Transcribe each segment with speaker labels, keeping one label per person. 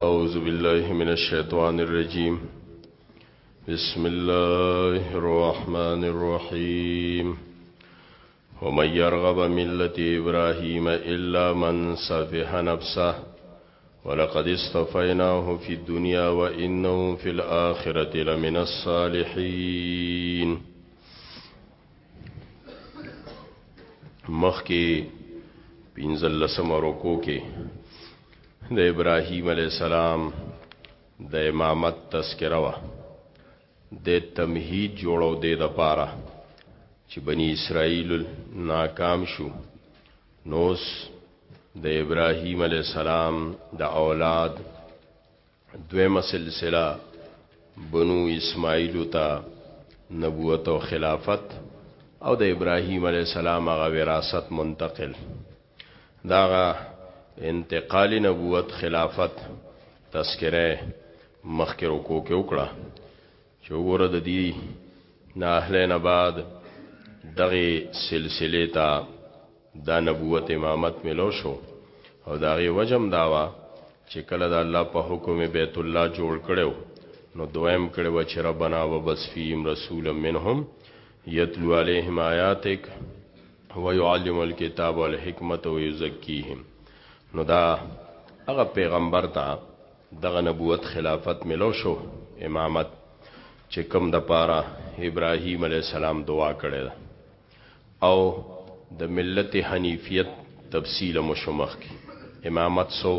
Speaker 1: أعوذ بالله من الشيطان الرجيم بسم الله الرحمن الرحيم ومن يرغب ملة إبراهيم إلا من سفه نفسه ولقد استفيناه في الدنيا وإنه في الآخرة لمن الصالحين مخي بنزل سمركوكي د ابراهیم علیه السلام د امامت تذکره وه د تمهید جوړو دی د پاره چې بنی اسرائیل ناکام شو نوس د ابراهیم علی السلام د اولاد دویمه سلسله بنو اسماعیل ته نبوت او خلافت او د ابراهیم علی السلام هغه وراثت منتقل داغه انتقالی نبوت خلافت تذکره مخکې رکو کې وکړه چې وګوره د دې نه اهل نه بعد دغه سلسله ته دا نبوت امامت ملو شو او داغه وجم داوا چې کله د الله په حکم بیت الله جوړ کړو نو دویم کړو چې ربنا وبس فیم رسول منهم یتلو علیهم آیاتک ويعلم الكتاب والحکمت ويزکيهم نو دا هغه پیغمبر ته دغه نبوت خلافت ملو شو امامت چې کوم د پاره ابراهيم عليه السلام دعا کړې ده او د ملت حنیفیت تفصیل مشمخ کی امامت سو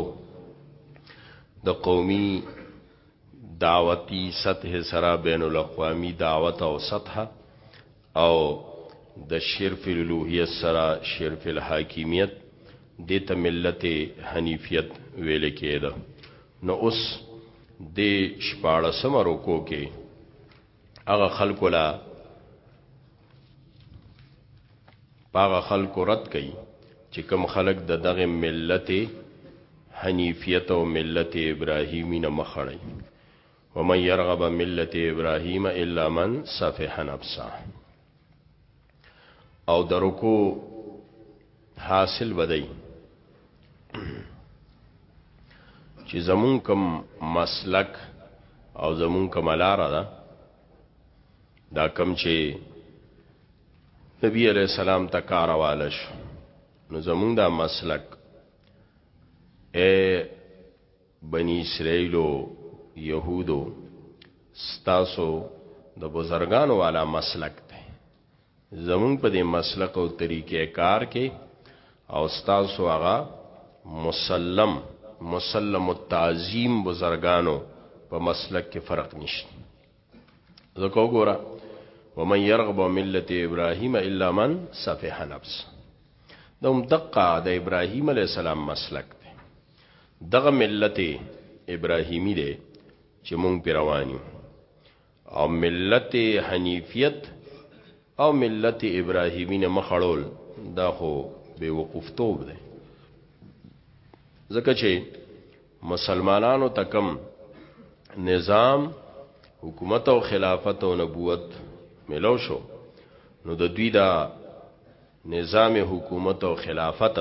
Speaker 1: د قومي دعوتی سطح سره بین الاقوامی دعوت او سطح او د شرف الالوهیت سره شرف الحاکمیت د ته ملت حنیفیت ویل کېده نو اوس د شپاړه سمرو کو کې هغه خلکو لا هغه خلکو رد کړي چې کم خلک د دغه ملت حنیفیت او ملت ابراهیمی نه مخړی ومن يرغب ملت ابراهيم الا من سفه نفسه او درکو حاصل بدای چې زمون کوم مسلک او زمون کوم لار ده دا کم چې نبی علیہ السلام ته کارواله شو نو زمونږ دا مسلک اے بنی اسرائیلو یهودو ستاسو د بزرګانو والا مسلک دی زمون په دې مسلک او طریقې کار کې او ستاسو هغه مسلم مسلم التعظیم بزرګانو په مسلک کې فرق نشته زکو ګورا ومن يرغب ملت ابراهيم الا من سفه نفس دوم دقه د ابراهيم عليه السلام مسلک دی دغه ملت ابراهيمي دی چې مونږ پر رواني او ملت حنيفيت او ملت ابراهيمي نه مخړول دا خو بے وقوفتوب دی ځکه چې مسلمانانو ته کم نظام حکومت او خلافت او نبوت ملو شو نو د دوی دا نظام حکومت او خلافت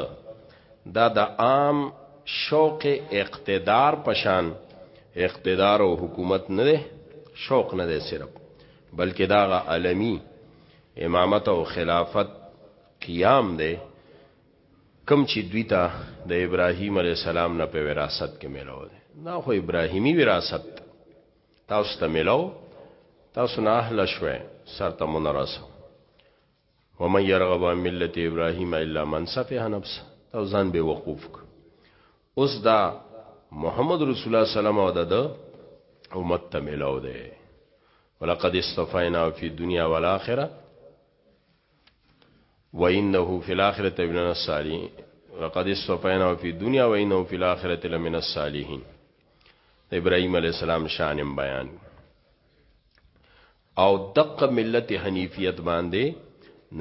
Speaker 1: دا د عام شوق اقتدار پشان اقتدار او حکومت نه ده شوق نه ده صرف بلکې دا غ عالمی امامت او خلافت قیام ده کوم چی دوی ته د ابراهیم علیه السلام نه په وراثت کې ملاو دی دا خو ابراهیمی وراثت تاسو ته ملاو تاسو نه اهل شوه سرته منرسو ومن يرغب عن ملة ابراهيم الا من سفه نفسه تو ځان به وقوف اوس دا محمد رسول الله سلام او د امت ته ملاو ده ولقد استفینا فی دنیا والاخره وانه فی الاخره من الصالحین لقد استفینا فی دنیا وانه فی الاخره لمن الصالحین ابراهیم علی السلام شانم بیان او دق ملت حنیفیت باندې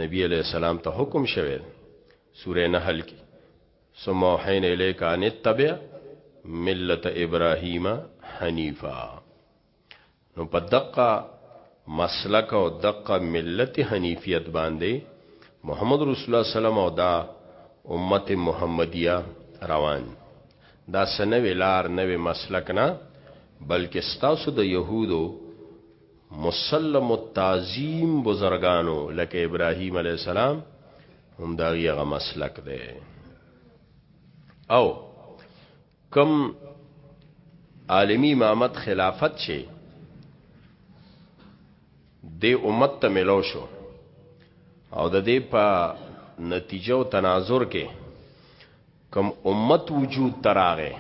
Speaker 1: نبی علیہ السلام ته حکم شوه سوره نحل کې ثم وحین الیک ان تتبع ملت ابراهیم حنیفا نو په دقه مسلک او دقه ملت حنیفیت باندې محمد رسول الله سلام او دا امت محمدیه روان دا سنوي لار نوې مسلک نه بلکې ستاسو د يهودو مسلم التعظیم بزرگانو لکه ابراهیم علی السلام هم دا یغه مسلک دی او کم عالمی امامت خلافت چې د امت ته ملو شو او د دې په نتیجه او تناظر کې کم امت وجود تراغه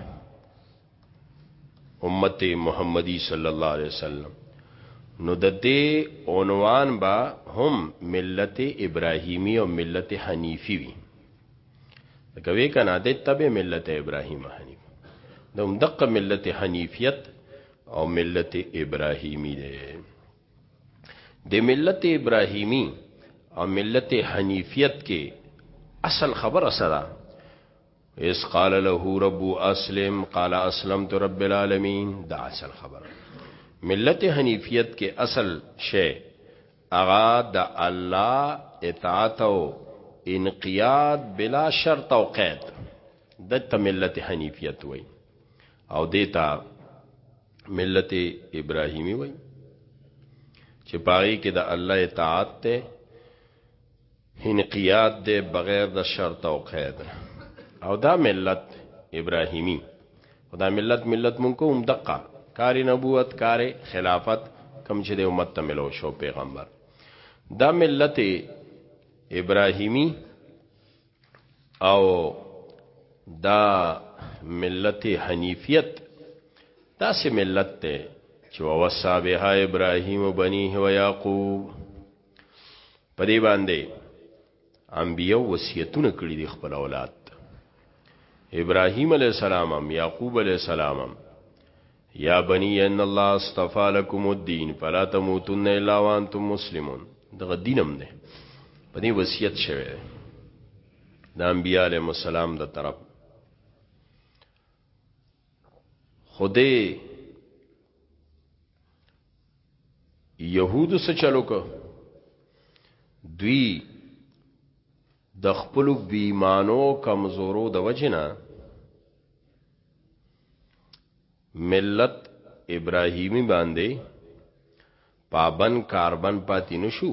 Speaker 1: امت محمدی صلی الله علیه وسلم نو د دې عنوان با هم ملت ابراهیمی او ملت حنیفی وی لکه وی کنه د تبع ملت ابراهیم حنیف د هم دقه ملت حنیفیت او ملت ابراهیمی دی د ملت ابراهیمی او ملت حنیفیت کې اصل خبره سره اس قال له رب اسلم قال اسلمت رب العالمین دا اصل خبره ملت حنیفیت کې اصل شی هغه د الله اطاعت او انقیاد بلا شرط او قید د تملت حنیفیت وای او دیتا ملت ابراهیمی وای چې پاره کې د الله اطاعت ته انقیاد دی بغیر د شرط او قید او دا ملت ابراهیمی خدا ملت ملت مونږ کوم دقه کار نبوت کار خلافت کم چې د امت ته ملو شو پیغمبر دا ملت ابراهیمی او دا ملت حنیفیت دا سه ملت ته چې وصابه ابراهیم بنیه و یعقوب په دې باندې انبیو وصیتونه کړی دی خپل اولاد ابراهیم علی السلام هم یعقوب علی السلام هم یا بنی ان الله اصطفى لكم الدين فلا تموتن الا وانتم مسلمون دغه دینم دی په دې وصیت شوی دی د انبیاء علیهم السلام د طرف خدای يهودو سره چلو کو دوی د خپل بیمانو کمزورو د وجنه ملت ابراهیمی باندې پابن کاربن پاتې نشو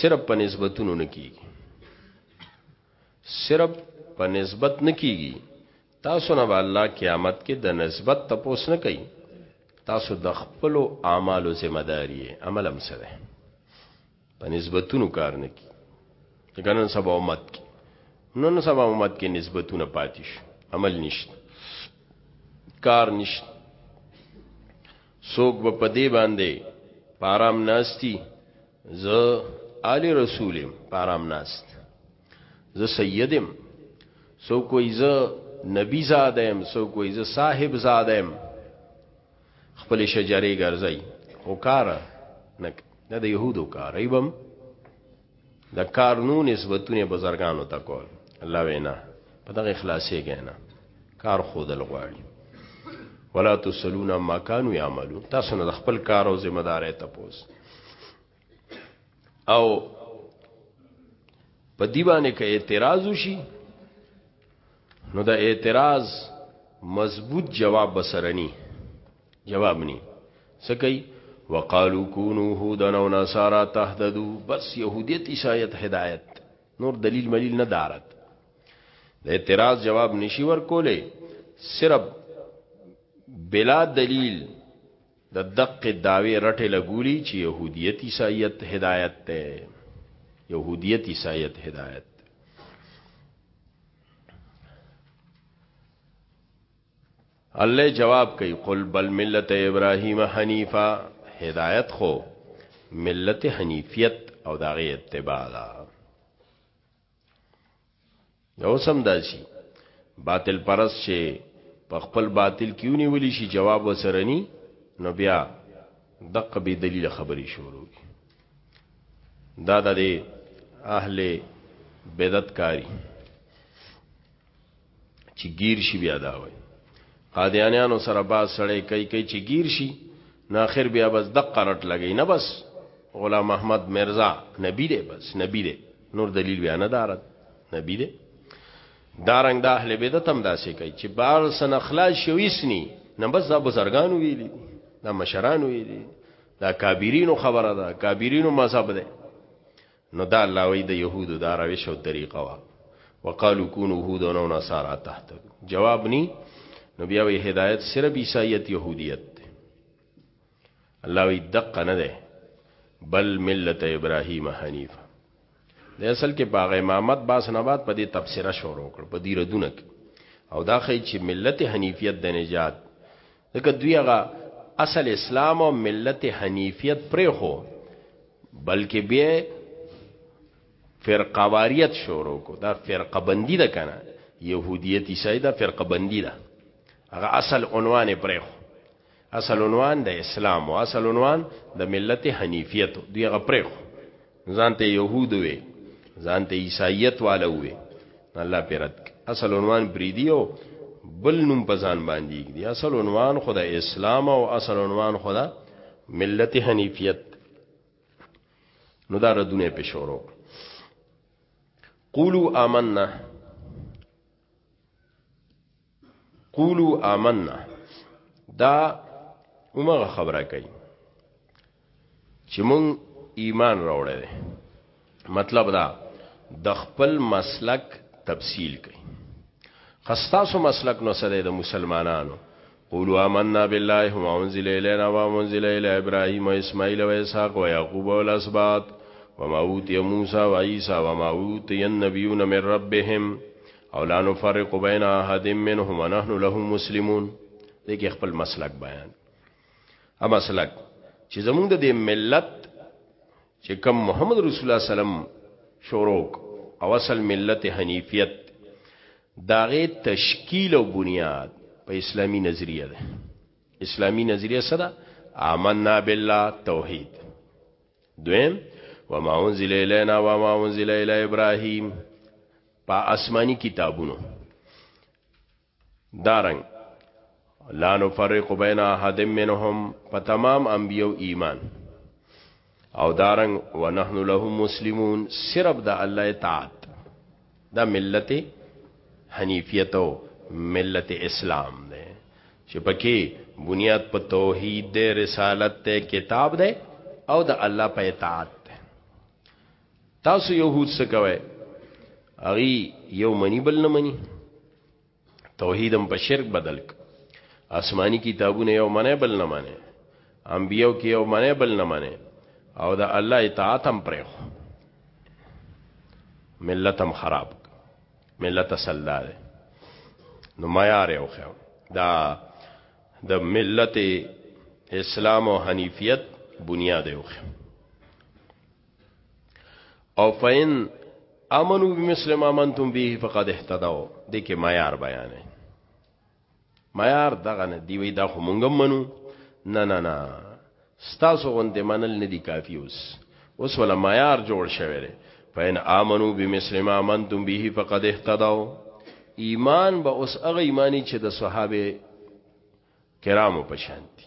Speaker 1: صرف په نسبتونو نه کیږي صرف په نسبت نه کیږي تاسو نه الله قیامت کې د نسبت تپوس نه کوي تاسو د خپل اعمالو ذمہ داری عمل هم سره په نسبتونو کار نه کی ګنن سبا امت کی نن سبا امت کې نسبتونه پاتیش عمل نشته کار نشته څوک به په دې باندې په آرام ناستی زه آل رسول یم په آرام ناست زه سید یم څوک وایي زه نبی زاده یم څوک وایي زه صاحب زاده یم خپل شجرې ګرځي خو کار نه د يهودو کار ایبم د کارنو نسبتونه بزرګانو ته کول الله وینا په دغه اخلاصې غینا کار خودل غواړي ولا تسلون ما كانوا يعملون تاسو نه خپل کار او ذمہ داري ته پوس او په دی باندې کې اعتراض وشي نو دا اعتراض مضبوط جواب بسرنی جواب ني سکی وقالو کونو هودن او نصارا تهددو بس يهوديت عيسایت هدایت نور دلیل ملیل نه دارت د اعتراض جواب نشي ورکولې صرف بلا دلیل د دقه داوی رټه لګولی چې يهوديت عيسایت هدایت ته يهوديت عيسایت هدایت الله جواب کوي قل بل ملت ابراهيم حنيفا هدايت خو ملت حنيفيت او داغه اتباع دا یو سم داسي باطل پرس شي په خپل باطل کیونی ولی شي جواب وسرني نو بیا دقه به دلیل خبري شروع کی دا د اهل بدعت کاری چې گیر شي بیا دا وای قادیانانو سره با سړی کوي کوي چې گیر شي نو اخر بیا بس د قرټ لګی نه بس غلام احمد مرزا نبی دی بس نبی دی نور دلیل بیا نه دارد نبی دی دارنګ د دا اهل بدعت هم داسې کوي چې بار سن اخلاص شویسنی نه بس دا بزرګان ویلي دا مشران ویلي دا کابرینو خبره ده کابرینو مذهب ده نو دا الله وی د يهودو دا روش او طریقه وا وقالو کونو هودا نو نصارا تحت جواب ني نو بیا وی هدایت صرف عیسایت يهودیت الله وی دقه نه ده بل ملت ابراهیم حنیف د اصل کې باغ امامت باس نه بعد په دې تفسیر شروع کړ په دې ردونه کې او دا خی چې ملت حنیفیت د نجات ځکه دوی هغه اصل اسلام او ملت حنیفیت پرې خو بلکې به فرقه واریت شروع کو دا فرقه بندی ده کنه يهوديت عیسائی دا فرقه بندی ده هغه اصل عنوان پرې خو اصل عنوان د اسلام او اصل عنوان د ملت حنیفیت دی هغه پرې خو ځانته يهود وي ځانته عیسایت والا وي الله پیرت اصل عنوان بریدیو بل نوم په ځان باندې دی اصل عنوان خدا اسلام او اصل عنوان خدا ملت حنیفیت نو دا ردونه په شورو قولوا آمنا قولو آمنا دا عمر خبره کوي چې مونږ ایمان راوړی دی مطلب دا د خپل مسلک تفصیل کوي خستاسو مسلک نو سره د مسلمانانو قولوا آمنا بالله وما انزل الينا وما انزل الى ابراهيم واسماعيل واسحاق ويعقوب والاسباط وما اوتي موسى وعيسى وما اوتي النبيون من ربهم او لا نفرق بین احد منهم ونحن له مسلمون دغه خپل مسلک بیان ا مسلک چې زمونږ د ملت چې کم محمد رسول الله سلام شروع او اصل ملت حنیفیت داغه تشکیل او بنیاد په اسلامی نظریه ده اسلامی نظریه سره آمنا بالله توحید دویم وما انزل الینا وما انزل الی ابراهیم په آسمانی کتابونو دارنګ لا نفرق بین احد منهم په تمام انبیو ایمان او دارنګ ونحن له مسلمون صرف د الله اطاعت دا ملت حنیفیت او ملت اسلام دی چې پکې بنیاد په توحید دی رسالت دی کتاب دی او د الله په اطاعت تاسو يهود څه کوي اغي یو منی بل نه منی توحیدم په شرک بدل ک آسمانی کتابونه یو منه بل نه منه انبیو کې یو منه بل نه منه او دا الله اطاعت هم پرې خو ملت هم خراب ملت سلدا ده نو ما یار یو خو دا د ملت اسلام او حنیفیت بنیاد یو خو او فین امنو بمثل ما منتم به فقد اهتدوا د کې معیار بیان معیار دغه نه دی وی دا خو مونږ منو نه نه نه ستاسو غوندې منل نه دی کافی اوس اوس ولا معیار جوړ شوی دی فین امنو بمثل ما منتم به فقد اهتدوا ایمان به اوس هغه ایمانی چې د صحابه کرامو په شان دي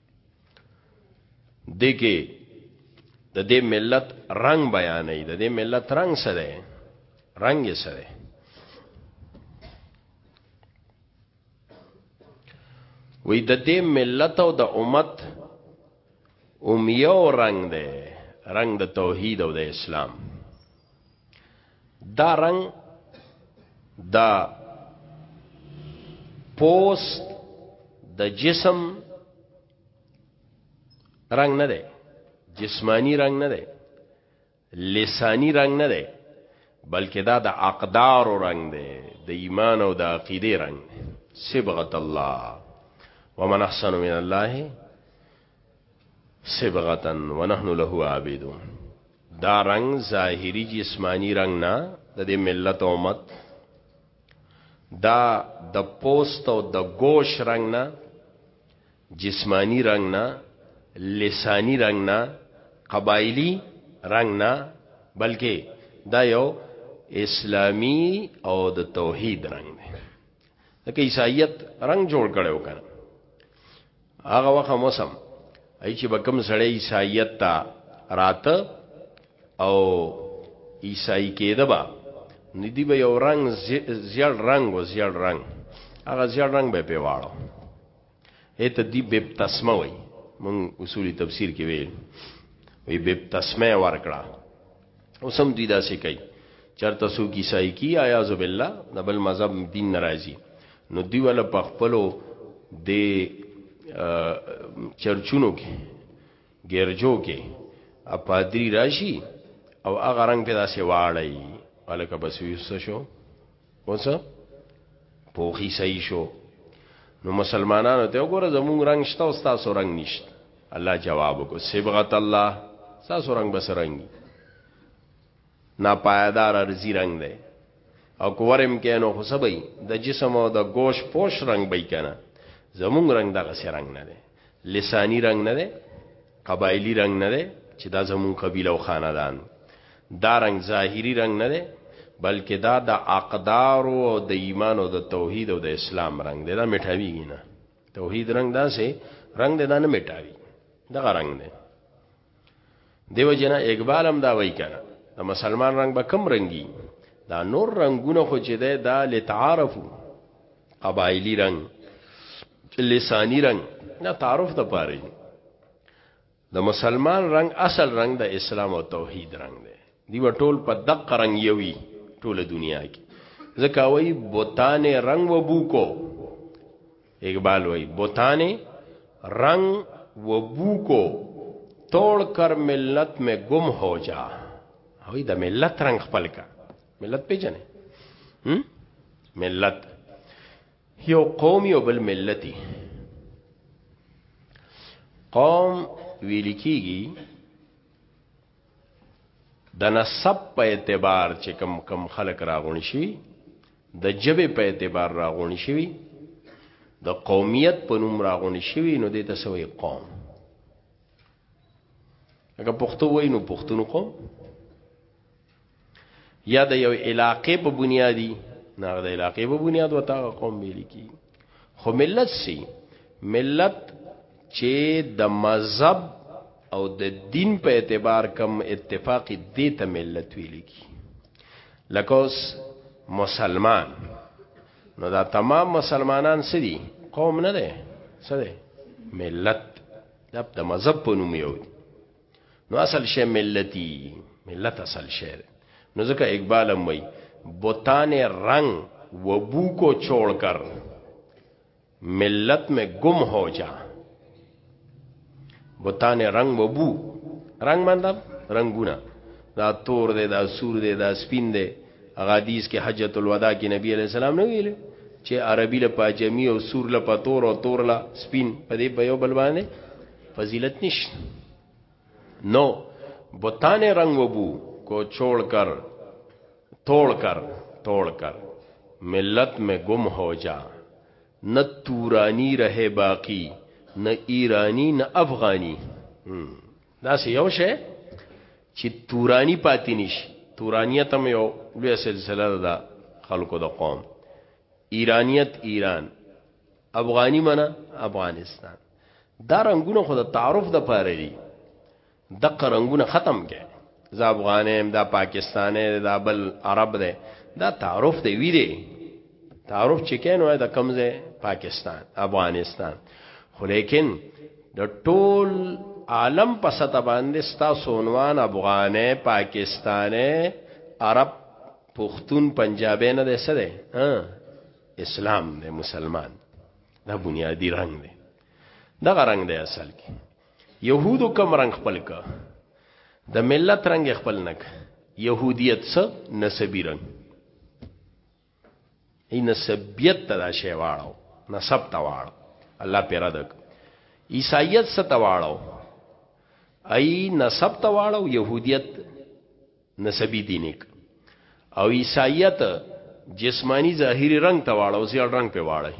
Speaker 1: دې کې د دې ملت رنگ بیانې د دې ملت رنگ سره رنگ یې سره وې د دې ملت او د امت اوم یو رنگ دی رنگ د توحید او د اسلام دا رنګ دا پوست د جسم رنگ نه دی جسمانی رنگ نه دی لسانی رنگ نه دی بلکې دا د اقدار رنگ دی د ایمان او د عقیده رنگ صبغت الله ومن احسن من الله صبغتا ونحن له عابدون دا رنگ ظاهری جسمانی رنگ نه د دې ملت امت دا د پوست او د گوش رنگ نه جسمانی رنگ نه لسانی رنگ نه قبایلی رنگ نه بلکې دا یو اسلامی او د توحید رنگ دی لکه عیسایت رنگ جوړ کړو کنه هغه وخت موسم ای چې بکم سړی عیسایت تا راته او عیسائی کېده با ندی به یو رنگ زیړ رنگ و زیړ رنگ هغه زیړ رنگ به پیواړو ایت دی به تسمه وای مون اصولی تفسیر کې ویل وی به تسمه ورکړه اوسم دوی داسې کوي چرته سو کی سای کی اعاذ بالله د بل مذهب دین ناراضي نو دی ول په خپلو د چرچونو کې ګرجو کې اپادری راشي او هغه رنگ په داسې واړی الکه بس یوسه شو اوس پوخی صحیح شو نو مسلمانانو ته وګوره زمونږ رنگ شته او تاسو رنگ نشته الله جواب کو صبغت الله تاسو رنگ بس رنگي نا پایدار ارزی رنگ دی او کورم کې نو خو سبي د جسم او د گوش پوش رنگ به کنه زمونږ رنگ دغه سرنګ نه دی لسانی رنگ نه ده قبایلی رنگ نه ده چې دا زمون قبیله او خاندان دا رنگ ظاهری رنگ نه ده بلکې دا د اقدار او د ایمان او د توحید او د اسلام رنگ ده دا میټاویږي نه توحید رنگ دا سه رنگ ده دا نه میټاوي دغه رنگ ده دیو جنا اقبال هم دا وای کنه د مسلمان رنگ به کم رنگي دا نور رنگونه خو چې ده دا لتعارفو قبایلی رنگ لسانی رنگ دا تعارف د پاره د مسلمان رنگ اصل رنگ د اسلام او توحید رنگ دی دی ټول په دق رنگ یوي ټول دنیا کې ځکه وای بوتانه رنگ وبو کو اقبال وای بوتانه رنگ و بو کو توڑ کر ملت میں گم ہو جا وای د ملت رنگ خپل کا ملت پیژنې ملت یو قوم یو بل ملتی قوم ویل کیږي د نسب په اعتبار چې کم کم خلق راغون شي د جبه په اعتبار راغونډ شوی د قومیت په نوم راغونډ شوی نو دې ته سوې قوم اګه پښتو وای نو پښتون قوم یا د یو علاقې په بنیادی نه د علاقې په بنیاد وتا قوم ویل کی خو ملت سی ملت چې د مذهب او د دین په اعتبار کم اتفاقی دیته ملت ویل کی لکه اوس مسلمان نو دا تمام مسلمانان سدي قوم نه ده سده ملت دا د مذهب په نوم یو دي نو اصل شی ملتی ملت اصل شی نو ځکه اقبال هم وای بوتان رنگ و بو کو چھوڑ کر ملت میں گم ہو جا بتان رنگ و بو رنگ مطلب رنگونه دا تور دی دا سور دی دا سپین دی هغه حدیث کې حجۃ الوداع کې نبی علی السلام نو ویل چې عربی له پاجمی او سور له پتور او تور له سپین په دې په یو بل باندې فضیلت نشته نو بتانه رنگ وبو کو چھوڑ کر توڑ کر توڑ کر ملت میں گم ہو جا نہ تورانی رہے باقی نہ ایرانی نہ افغانی دا سه یو شی چې تورانی پاتې نشي تورانیت هم یو لوی سلسله ده خلکو د قوم ایرانیت ایران افغانی منه افغانستان دا رنگونه خو د تعارف د پاره دي دغه رنگونه ختم کې زه افغانم دا پاکستاني دا بل عرب دی دا تعارف دی وی دی تعارف چې کینو دا کم ځای پاکستان افغانستان خو لیکن د ټول عالم په سطح باندې ستاسو عنوان افغانه پاکستانه عرب پښتون پنجابی نه ده څه ده اسلام نه مسلمان دا بنیادی رنگ دی دغه رنگ دی اصل کې يهودو کم رنگ خپل کا د ملت رنگ خپل نک يهوديت څه نسبی رنگ ای نسبیت ته دا شی واړو نسب ته واړو الله پیرا دک عیسایت څه ته واړو ای نسب ته واړو يهودیت نسبی دینک او عیسایت جسمانی ظاهری رنگ ته واړو زیړ رنگ په واړی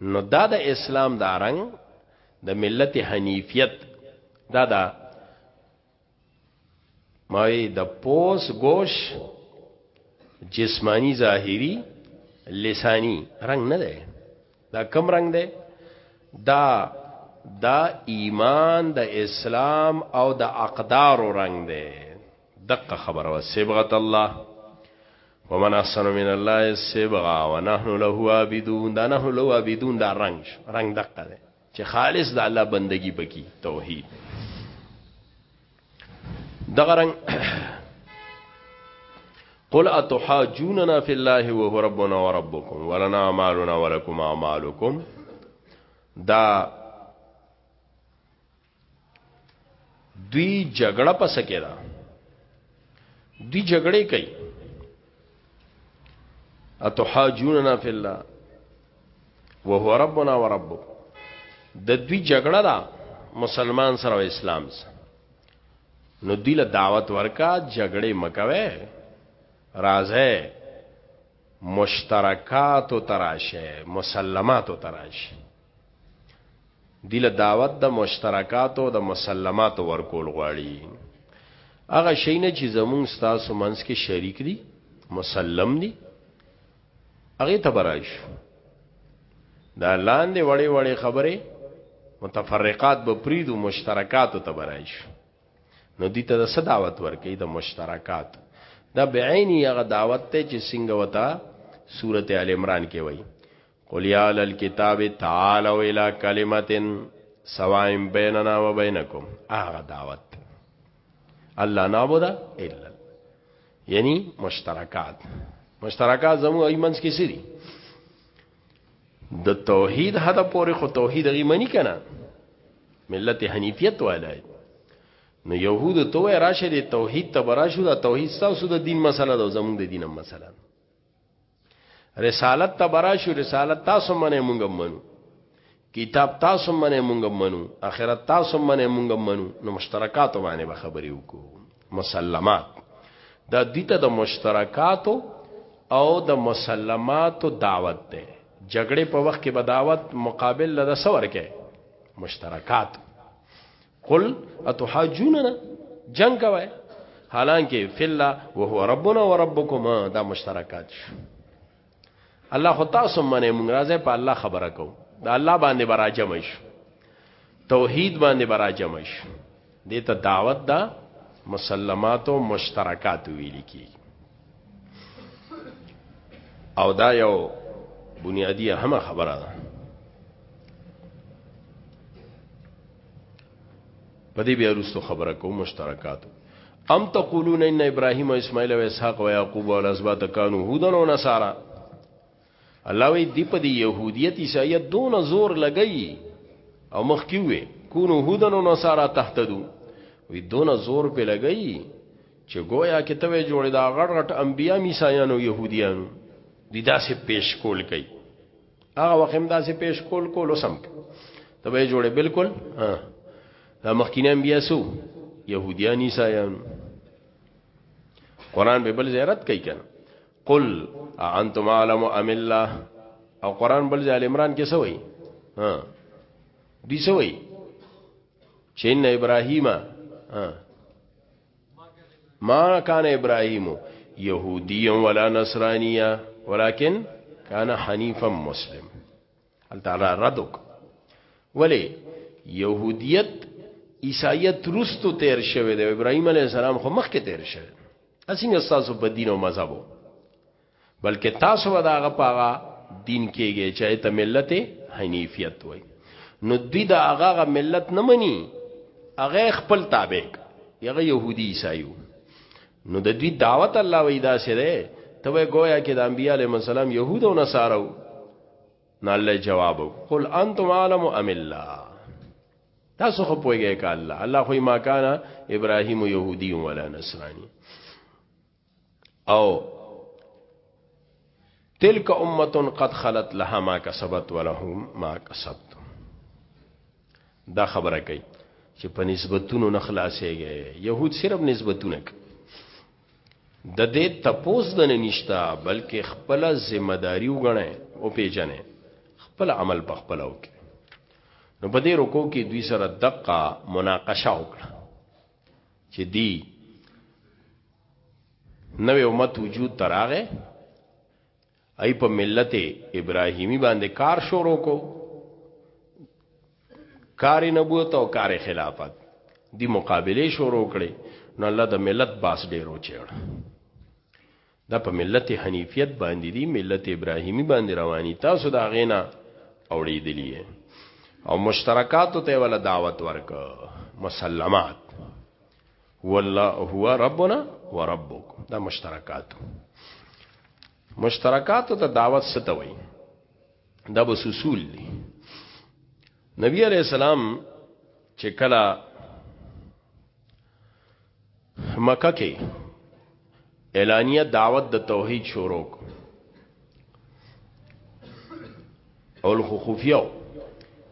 Speaker 1: نو دا د اسلام دا رنګ د ملت حنیفیت دا دا ماوی د پوس گوش جسمانی ظاهری لسانی رنگ نه ده دا کم رنگ ده دا دا ایمان د اسلام او د اقدار رنگ ده دقه خبره و صبغت الله ومن احسن من الله سبغا ونحن له عابدون دا نحن له عابدون دا رنگ رنگ دقه ده چې خالص د الله بندگی پکې توحید دغه رنگ قل اتحاجوننا فی الله وهو ربنا وربکم ولنا اعمالنا ولکم اعمالکم دا دوی جګړه پس کې ده دوی جګړه کوي اتحاجوننا فی الله وهو ربنا وربک د دوی جګړه ده مسلمان سره او اسلام سره نو دوی له دعوت ورکا جګړه مکوي راځه مشترکات تراشه مسلمات تراشه دی له دعوت د مشترکات او د مسلمات ورکول غواړي هغه شي نه چې زمون ستاسو منس کې شریک دي مسلم دي هغه تبرایش دا لاندې وړې وړې خبره متفرقات به پریدو مشترکات او تبرایش نو دي ته د صداوت ورکې د مشترکات دا بعینی هغه دعوت ته چې څنګه وتا سورته ال عمران کې وایي قل یا اهل الكتاب تعالوا الى کلمه سواء بیننا و بینکم هغه دعوت الله نعبد الا یعنی مشترکات مشترکات زمو ایمنس کې سری د توحید حد پورې خو توحید غي منی کنه ملت حنیفیت والای نو يهود ته راشه د توحید ته براشو د توحید تاسو د دین مسله ده زموږ د دینم مسله رسالت ته براشو رسالت تاسو منه مونږ منو کتاب تاسو منه مونږ منو اخرت تاسو منه مونږ منو نو مشترکات باندې به خبرې وکړو مسلمات دا دیته د مشترکاتو او د مسلماتو دعوت ده جګړې په وخت کې به دعوت مقابل له سور کې مشترکات قل اتحاجوننا جنگ کوي حالانکه فلا وهو ربنا وربكم دا مشترکات شو الله خو تاسو منه مونږ راځي په الله خبره کو دا الله باندې براجم شو توحید باندې براجم شو دې ته دعوت دا مسلمات او مشترکات ویل کی او دا یو بنیادی اهم خبره ده په دې بیا وروسته خبره کوم مشترکات ام تقولون ان ابراهيم واسماعيل واسحاق ويعقوب والاسباط كانوا هودا ونصارى الله وی دی په دی يهوديت عیسایت دون زور لګی او مخ کیوي کونو هودن او نصارا تهتدو وی دون زور په لګی چې گویا کې ته جوړ دا غړ غټ انبیا میسایانو يهوديانو دی داسې پیش کول کوي هغه وخت هم داسې پیش کول کول سم ته به جوړه بالکل دا مخکینه انبیا سو يهوديان عیسایان قران به بل زیارت کوي کنه قل انتم عالم ام الله او قران بل ځای عمران کې سوې ها دي سوې چې ان ابراهیم ها ما کان ابراهیم یهودی ولا نصرانیا ولکن کان حنیفا مسلم التعالی ردک ولی یهودیت عیسایت رستو تیر شوی دی ابراهیم علی السلام خو مخکې تیر شوی اسینګ استاسو په دین او مذهبو بلکې تاسو به داغه پاغه دین کېږي چې ته ملت حنیفیت وای نو دوی دا هغه ملت نه مني هغه خپل تابع یغه يهودي عیسایو نو د دوی دعوت الله وی دا سره ته وای گویا کې د انبیاء علیهم السلام يهود او نصارو نو الله جواب قل انتم عالم ام الله تاسو خو پوهیږئ ک الله الله خو ما کان ابراهیم يهودي ولا نصراني او تلک امتون قد خلت لها ما کسبت ولهم ما کسبت دا خبره کوي چې په نسبتونو نه خلاصيږي يهود صرف نسبتونه کوي د دې تپوس د نه نشتا بلکې خپل ذمہ داری وګڼي او پیژنې خپل عمل په خپل وکړي نو په دې رکو کې دوی سره دقه مناقشه وکړه چې دی نوې امت وجود تراغه ای په ملت ابراهیمی باندې کار شروع کو کار نبوت او کار خلافت دی مقابله شروع کړي نو الله د ملت باس ډیرو چېړ دا په ملت حنیفیت باندې دي ملت ابراهیمی باندې رواني تاسو دا غینا اوړېدلی او مشترکات ته ولا دعوت ورک مسلمات والله هو ربنا وربکم دا مشترکات مشترکات ته دعوت ستوي دا بس اصول دي نبی علیہ السلام چې کله مکه کې اعلانیه دعوت د توحید شروع او الخوفیو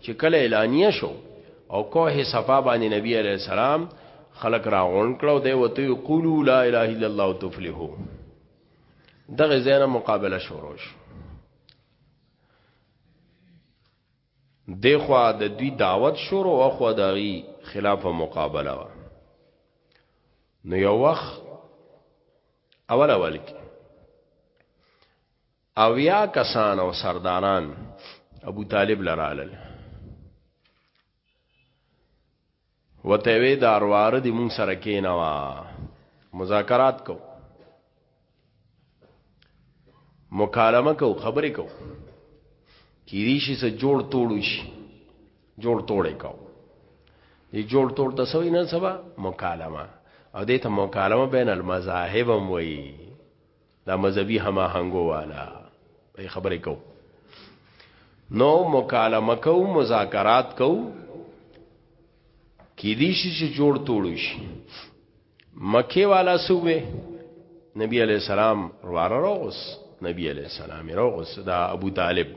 Speaker 1: چې کله اعلانیه شو او کوه صفا باندې نبی علیہ السلام خلق را غون کړو دی وته یقولو لا اله الا الله تفلحو دغه زینه مقابله شروع شو دی خوا د دوی دعوت شروع او خوا د غي خلاف مقابله وا نو یو وخت اول اول کې او یا کسان او سرداران ابو طالب لرالل وته وی د ارواره دی مونږ سره کینوا مذاکرات کو مکالمه کو خبرې کو کیری شي سره جوړ توړو شي جوړ توړې کو دی جوړ توړ ته سوي نه سبا مکالمه او دې ته مکالمه بین المذاهب هم وایي دا مذهبي هماهنګو والا په خبرې کو نو مکالمه کو مذاکرات کو کې دي شي چې جوړ توړو شي مکه والا سوې نبی علی السلام رواره روغس نبی علی السلام روغس دا ابو طالب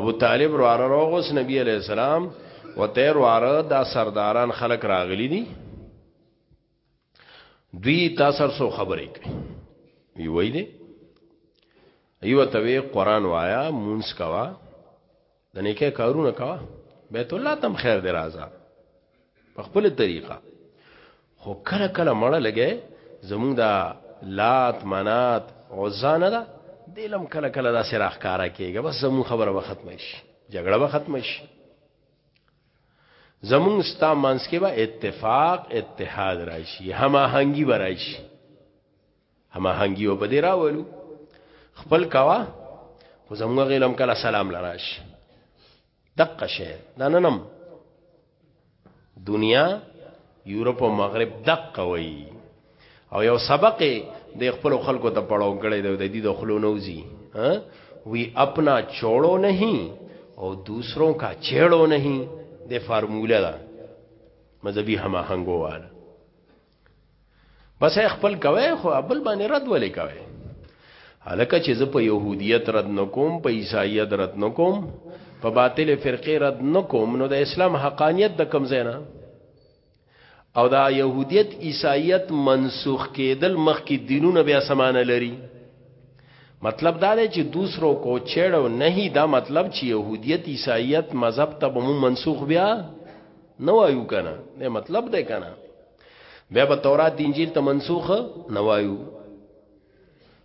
Speaker 1: ابو طالب رواره روغس نبی علی السلام وته رواره دا سرداران خلق راغلي دي دوی تاسو سره خبرې کوي وی وی دي ایو ته وی قران وایا مونږ کوا د نیکه کارونه کوا بیت الله تم خیر دی راځه په خپل طریقه خو کله کله مړه لګي زمونږ دا لات منات عزانه ده دلم کله کله دا سراخ کارا کیږي بس زمون خبره به ختم شي جګړه به ختم شي زمون ستا منس کې به اتفاق اتحاد راشي هماهنګي به راشي هماهنګي او بدی راولو خپل کوا خو زموږ غیلم کله سلام لراش دقه شه دا ننم دنیا یورپ او مغرب دقه وایي او یو سبق د خپل خلکو ته پړاو کړی دی د دې د خلو نوځي وی اپنا چوڑو نہیں او دوسروں کا چیڑو نہیں د فارموله ده مذهبي هماهنګو واله بس خپل کوي خو ابل باندې رد ولې کوي الکه چې زه په يهوديت رد نکوم په عیسایت رد نکوم په باطل فرقه رد نکوم نو د اسلام حقانيت د کم زینا او دا يهوديت عیسایت منسوخ کېدل مخکې دینونه بیا سمانه لري مطلب دا دی چې دوسرو کو چړو نه دا مطلب چې يهوديت عیسایت مذهب ته به منسوخ بیا نه وایو کنه دا مطلب دی کنه بیا به تورات د انجیل ته منسوخ نه وایو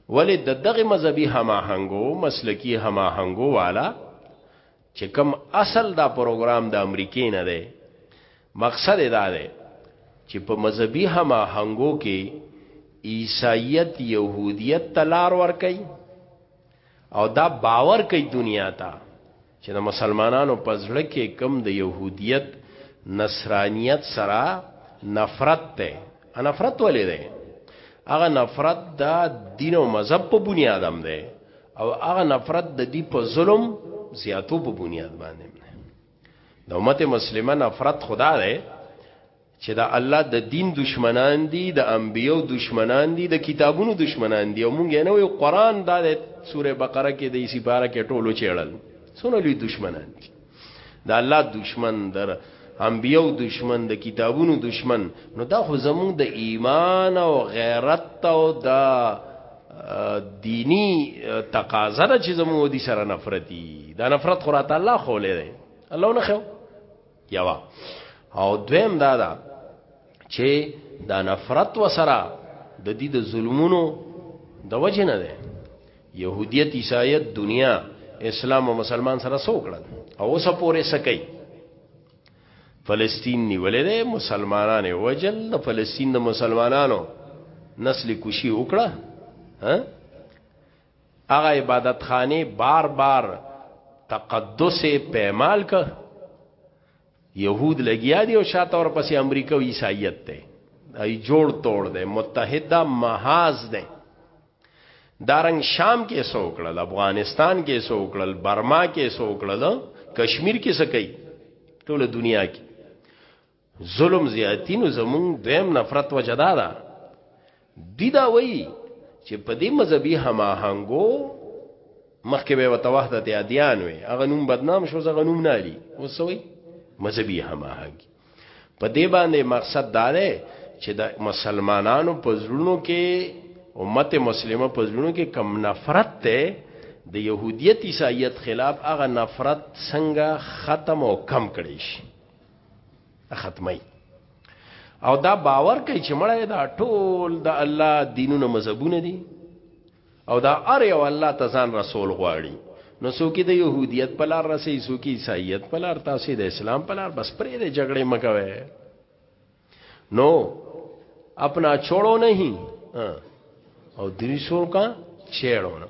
Speaker 1: ولې د دغه مذهبي هماهنګو مسلکی هماهنګو والا چې کوم اصل دا پروګرام د امریکې نه دی مقصد یې دا دی چې په مذهبي هماهنګو کې عیسایت یهودیت ته لار ورکي او دا باور کوي دنیا ته چې د مسلمانانو په زړه کې کم د یهودیت نصرانیت سره نفرت ته نفرت ولې ده هغه نفرت دا دین او مذهب په بنیاد هم ده او هغه نفرت د دې په ظلم زیاتو په بنیاد باندې د امت مسلمه نفرت خدا ده چې دا الله د دین دشمنان دي د انبیو دشمنان دي د کتابونو دشمنان دي او مونږ نه وي قران دا د سوره بقره کې د اسی باره کې ټولو چېړل سونه لوی دشمنان دي د الله دشمن در انبیو دشمن د کتابونو دشمن نو دا خو زموږ د ایمان او غیرت او د دینی تقاضا ده چې زموږ دي سره نفرتي دا نفرت خو راته الله خولې دی الله نه خو یوا او دویم دا ده چې دا نفرت وسره د دې د ظلمونو د وجه نه ده يهوديت عيسايت دنیا اسلام او مسلمان سره سو کړل او اوسه پورې سکی فلسطین نیولې ده مسلمانانه وجل د فلسطین د مسلمانانو نسل کوشي وکړه ها هغه عبادت خانه بار بار تقدس پیمال ک يهود لګیا دی او شاته اور پسې امریکا او عیسایت ته ای جوړ توڑ ده متحده محاذ ده دارنګ شام کې سو کړل افغانستان کې سو کړل برما کې سو کړل کشمیر کې سکی ټول دنیا کې ظلم زیاتینو زمونږ دویم نفرت وجدا ده دی دا وای چې په دې مذهبي هماهنګو مخکې به وته وحدت ادیان وي هغه نوم بدنام شو زغه نوم نه لري وسوي مذهبي هماهنګي په دې باندې مقصد دا دی چې د مسلمانانو په زړونو کې امت مسلمه په زړونو کې کم نفرت ته د يهوديت عیسایت خلاف هغه نفرت څنګه ختم او کم کړي شي ختمي او دا باور کوي چې مړه دا ټول د الله دینونه مذهبونه دي او دا ار یو الله ته ځان رسول غواړي نو څوکي د يهوديت په لار رسي څوکي عیسایت په لار تاسو د اسلام په لار بس پرې د جګړې مګوي نو اپنا چھوڑو نہیں او دریسوں کا چھیڑو نه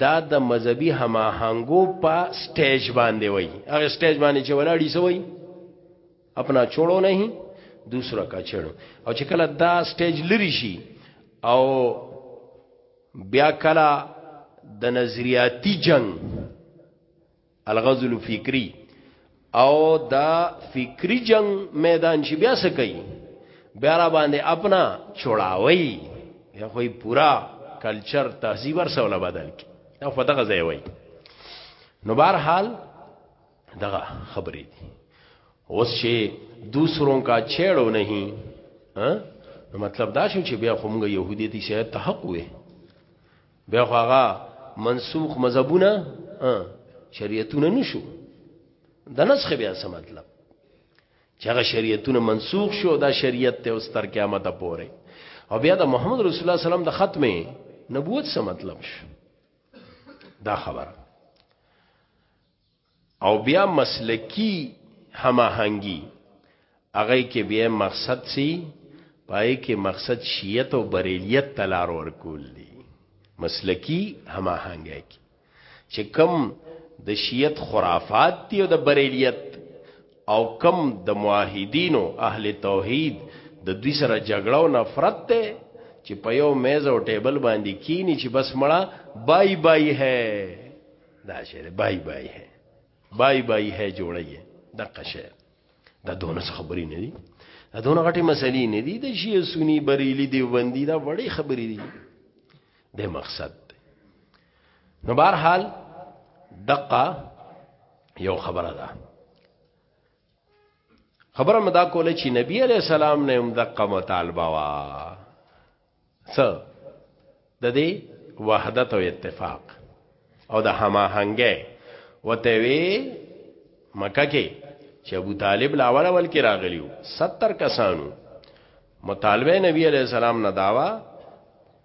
Speaker 1: دا د مذهبي هماهنګو په سټیج باندې وای هغه سټیج باندې چې ولاړی سوی اپنا چھوڑو نہیں دوسرا کا چھوڑو او چې کله دا سټیج لری شي او بیا کله د نظریاتی جنگ الغزل فکری او دا فکری جنگ میدان شي بیا څه کوي بیا را باندې اپنا چھوڑاوي یا خو پورا کلچر تهذیب ور سره بدل کی دا خو دغه ځای وای نو بهر حال دغه خبرې دي اوس چې دوسروں کا چھیړو نہیں ها مطلب دا شو چې بیا خومګه يهودي دي شاید ته حق وي بیا خو هغه منسوخ مذهبونه شریعتونه نشو د نسخ بیا څه مطلب چې هغه شریعتونه منسوخ شو دا شریعت ته اوس تر قیامت پورې او بیا د محمد رسول الله سلام د ختمه نبوت څه مطلب شو دا خبره او بیا مسلکی هماهنګي هغه کې بیا مقصد سي پای کې مقصد شیعت او بریلیت تلار ورکول دي مسلکی هماهنګي کې چې کم د شیعت خرافات دي او د بریلیت او کم د موحدینو اهل توحید د دوی سره جګړه او نفرت ته چې په یو میز او ټیبل باندې کینی چې بس مړه بای بای ہے دا شعر بای بای ہے بای بای ہے جوړی دغه شعر دا دونه خبرې نه دي دا دونه غټي مسلې نه دي د شیعه سنی بریلی دیوبندی دا وړې خبرې دي د مقصد نو بهر حال دقه یو خبره ده خبره مدا کوله چې نبی علی السلام نه هم دقه مطالبه وا څه د دې وحدت او اتفاق او د هماهنګۍ وته وی مکه کې چې ابو طالب لاول اول کې راغلیو 70 کسانو مطالبه نبی علیہ السلام نه داوا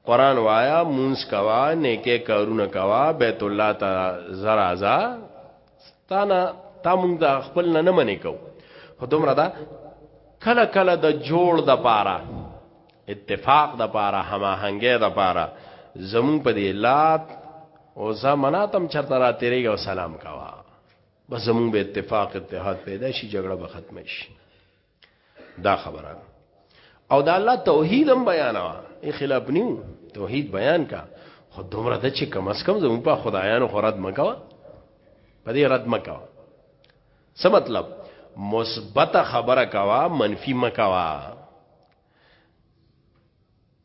Speaker 1: قران وایا مونږ کوا نیکه کارونه کوا بیت الله ته زرازا ستانه تا مونږ د خپل نه نه منې کو خو دومره دا کله کله د جوړ د پاره اتفاق د پاره هماهنګي د پاره زمون په دی لات او زمناتم چرته را تیریږي او سلام کوا بس زمون به اتفاق اتحاد پیدا شي جګړه به ختم شي دا خبره او دا الله توحید هم بیانوا ای خلاف نیو توحید بیان کا خود دومره د چې کم اس کم زمو په خدایانو خورات مکوا په دې رد مکوا څه مطلب مثبت خبره کوا منفی مکوا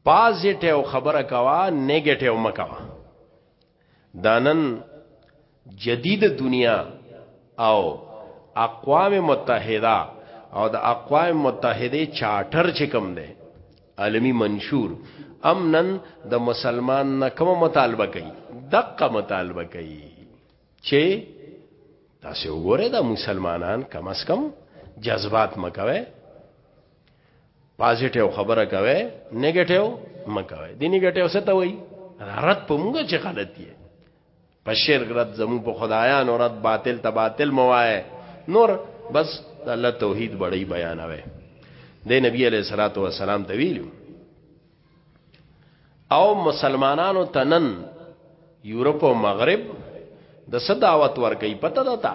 Speaker 1: پازیټیو خبره کوا نیگیټیو مکوا دانن جدید دنیا او اقوام متحده او د اقوام متحده چارټر چې کوم دی عالمی منشور امنن د مسلمان نه کوم مطالبه کوي دقه مطالبه کوي چې تاسو وګوره د مسلمانان کم اس کم جذبات مکوي پازیټیو خبره کوي نیگیټیو مکوي دی نیگیټیو څه ته وایي رد په موږ چې غلط دی په شرک رد زمو په خدایانو رد باطل ته باطل موای نور بس د الله توحید بړی بیانوي د نبی علیہ الصلوۃ والسلام ته ویلو او مسلمانانو تنن یورپ او مغرب د صداوت ورګی پته دتا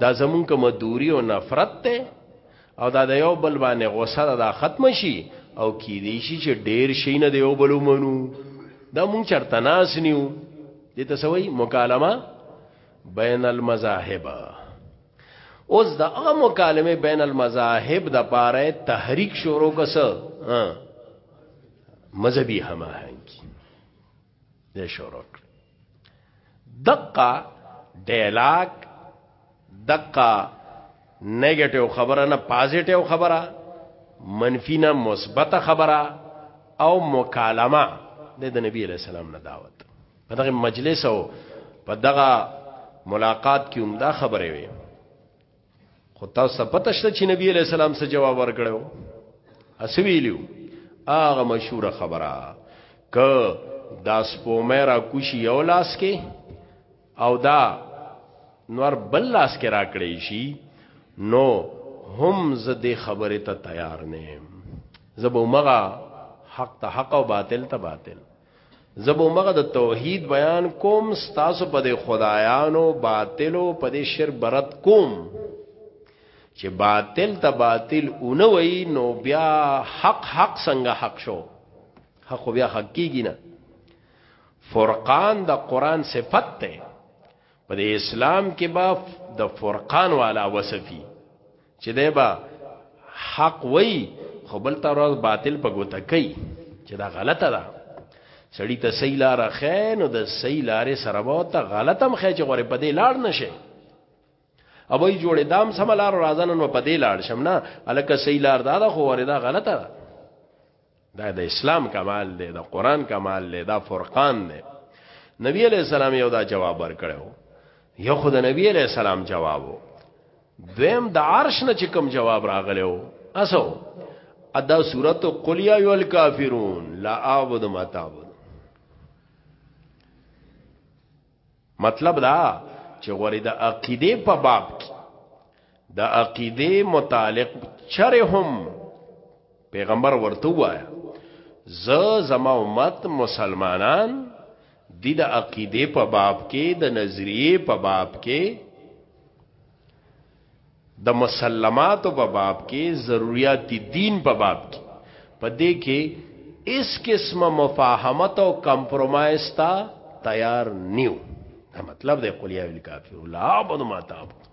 Speaker 1: دا زمون کوم دوری او نفرت ته او دا د یو بل باندې غوسه دا ختم شي او کې دی شي چې ډیر شي نه دی یو بل ومنو دا مونږ چرته ناس نیو دې ته سوي مکالمه بین المذاهب اوس دا هغه مکالمه بین المذاهب د پاره تحریک شروع کس مذهبي هماهنګي دې شروع کړ دقه ډیلاګ دقه نیگیټیو خبره نه پازیټیو خبره منفی نه مثبت خبره او مکالمه د نبی علیہ السلام نه دعوت په دغه مجلس او په دغه ملاقات کې هم دا خبره وي خو تاسو پته شته چې نبی علیہ السلام څه جواب ورکړو اسویلیو هغه مشهور خبره ک دا سپومرا کوشي یو لاس کې او دا نور بل لاس کې راکړې شي نو هم زه دې خبره ته تیار نه یم زبو مغه حق ته حق او باطل ته باطل زبو مغه د توحید بیان کوم ستاسو په د خدایانو باطلو په د شر برت کوم چې باطل ته باطل اونه وای نو بیا حق حق څنګه حق شو حق بیا حق کیږي نه فرقان د قران صفت ته په اسلام کې با د فرقان والا وصفي چې دی به حق وای خو بل تر ورځ باطل په ګوته کوي چې دا غلطه ده سړی ته صحیح لار خې نو د صحیح لارې سره به ته غلطم خې چې غره په دې لار نشي او وی جوړې دام سم لار راځنن په دې لار شم نه الکه صحیح لار دا ده خو وردا غلطه ده دا د اسلام کمال دی د قران کمال دی دا فرقان دی نبی علیہ السلام یو دا جواب ورکړو یو خو د نبی علیہ السلام جوابو دویم د عرش نه چې کوم جواب راغلو اسو ادا صورت قل یا ایو الکافرون لا اعبد ما تعبد مطلب دا چې غوري د عقیده په باب کې د عقیده متعلق چره هم پیغمبر ورته وایا ز زما امت مسلمانان د د عقیده په باب کې د نظریه په باب کې د مسلماتو په باب کې ضرورت دی دین په باب کې په دې کې اس قسمه مفاهمت او کمپرمایز تا تیار نیو دا مطلب دی قل یا الکافر لا عبد ما تعبد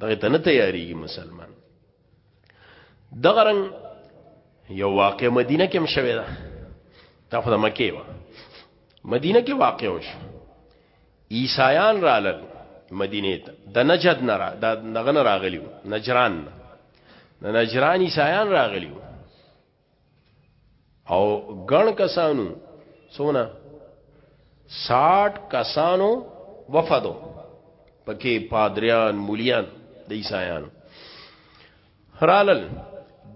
Speaker 1: دغه ته نه تیاریږي مسلمان دغه رنګ یو واقع مدینه کې هم شوی دا دا خو د مکه و مدینه کې واقع وشو عیسایان رالل مدینه ته د نجد نه را دغه نه راغلیو نجران نه د نجران عیسایان راغلیو او ګڼ کسانو سونه 60 کسانو وفدو پکې پادریان مولیان د عیسایانو رالل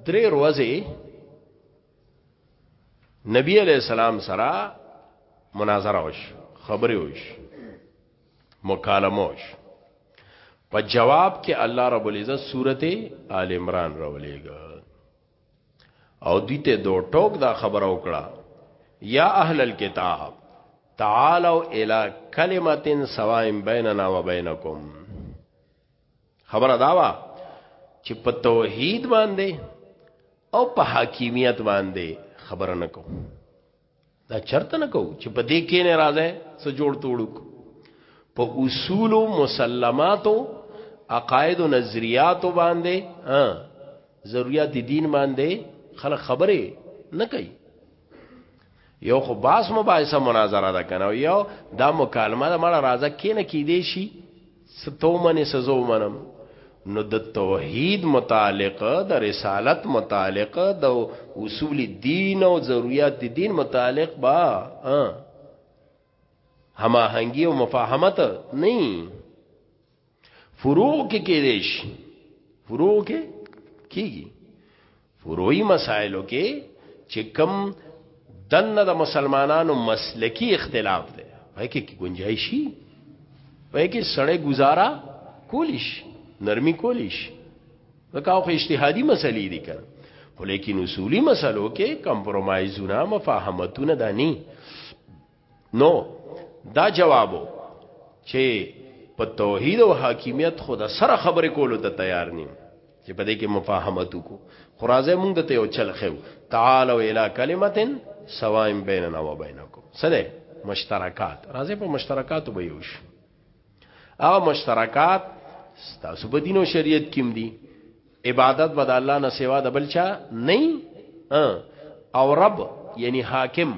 Speaker 1: درې ورځې نبی علیہ السلام سره مناظره وش خبرې وش مکالمه وش په جواب کې الله رب العزت سورته آل عمران راولېګا او دیته دو ټوک دا خبره وکړه یا اهل الكتاب تعالوا الى کلمه سواء بیننا وبینکم خبره داوا چې په توحید باندې او په حاکمیت باندې خبره نه کوو دا چرته نه کوو چې په دې کې نه راځي څه جوړ توړو په اصول او مسلماتو عقاید او نظریات باندې ها ضرورت دین باندې خلک خبره نه کوي یو خو باس مباحثه مناظره ده کنه یو دا مکالمه ده مړه راځه کینه کی دی شي ستو منې سزو منم نو د توحید متعلق د رسالت متعلق د اصول دین او ضرورت د دین متعلق با هماهنګي او مفاهمت نه فروع کې کې دیش فروع کې کیږي فروعي مسائلو کې چې کم دنه د مسلمانانو مسلکی اختلاف دی پای کې گنجائشي پای کې سړی گزارا کولیش نرمي کولیش وکاو خو اجتهادي مسلې دي کړه خو لیکن اصولی مسلو کې کمپرمایزونه مفاهمتونه دانی نو دا جوابو چې په توحید او حاکمیت خو د سره خبرې کولو ته تیار نیم چې په دې کې مفاهمت وکړو خو راځه مونږ ته یو چل خو تعالوا الی کلمه سواء بیننا و بینکم سره مشترکات راځه په مشترکاتو به یوش هغه مشترکات ستاسو په دین او شریعت کې دي عبادت به د الله نه سوا د بل چا نه او رب یعنی حاکم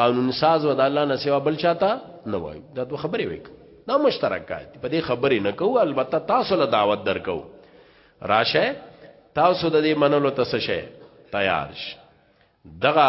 Speaker 1: قانون ساز و د الله نه سوا بل چاته نه وایو دا دوه خبرې وک دا مشترکات په دې خبرې نه کوو البته تاسو له دعوت درکو راشه تاسو د دې منلو تاسو شه تیار شئ دغه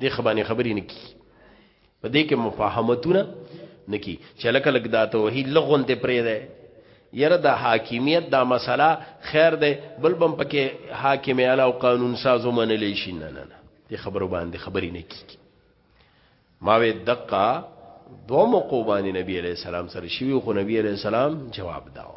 Speaker 1: دې خبانه خبرې نه کی په دې کې مفاهمتونه نه کی چې لکه لګ دا توحید لغون ته پرې ده یره د حاکمیت دا مسله خیر ده بل بم پکې حاکمیانه او قانون سازو منلې شي نه نه نه دې خبرو باندې خبرې نه کی ما وې دقه دو مقوبانی نبی علیہ السلام سره شوی خو نبی علیہ السلام جواب داو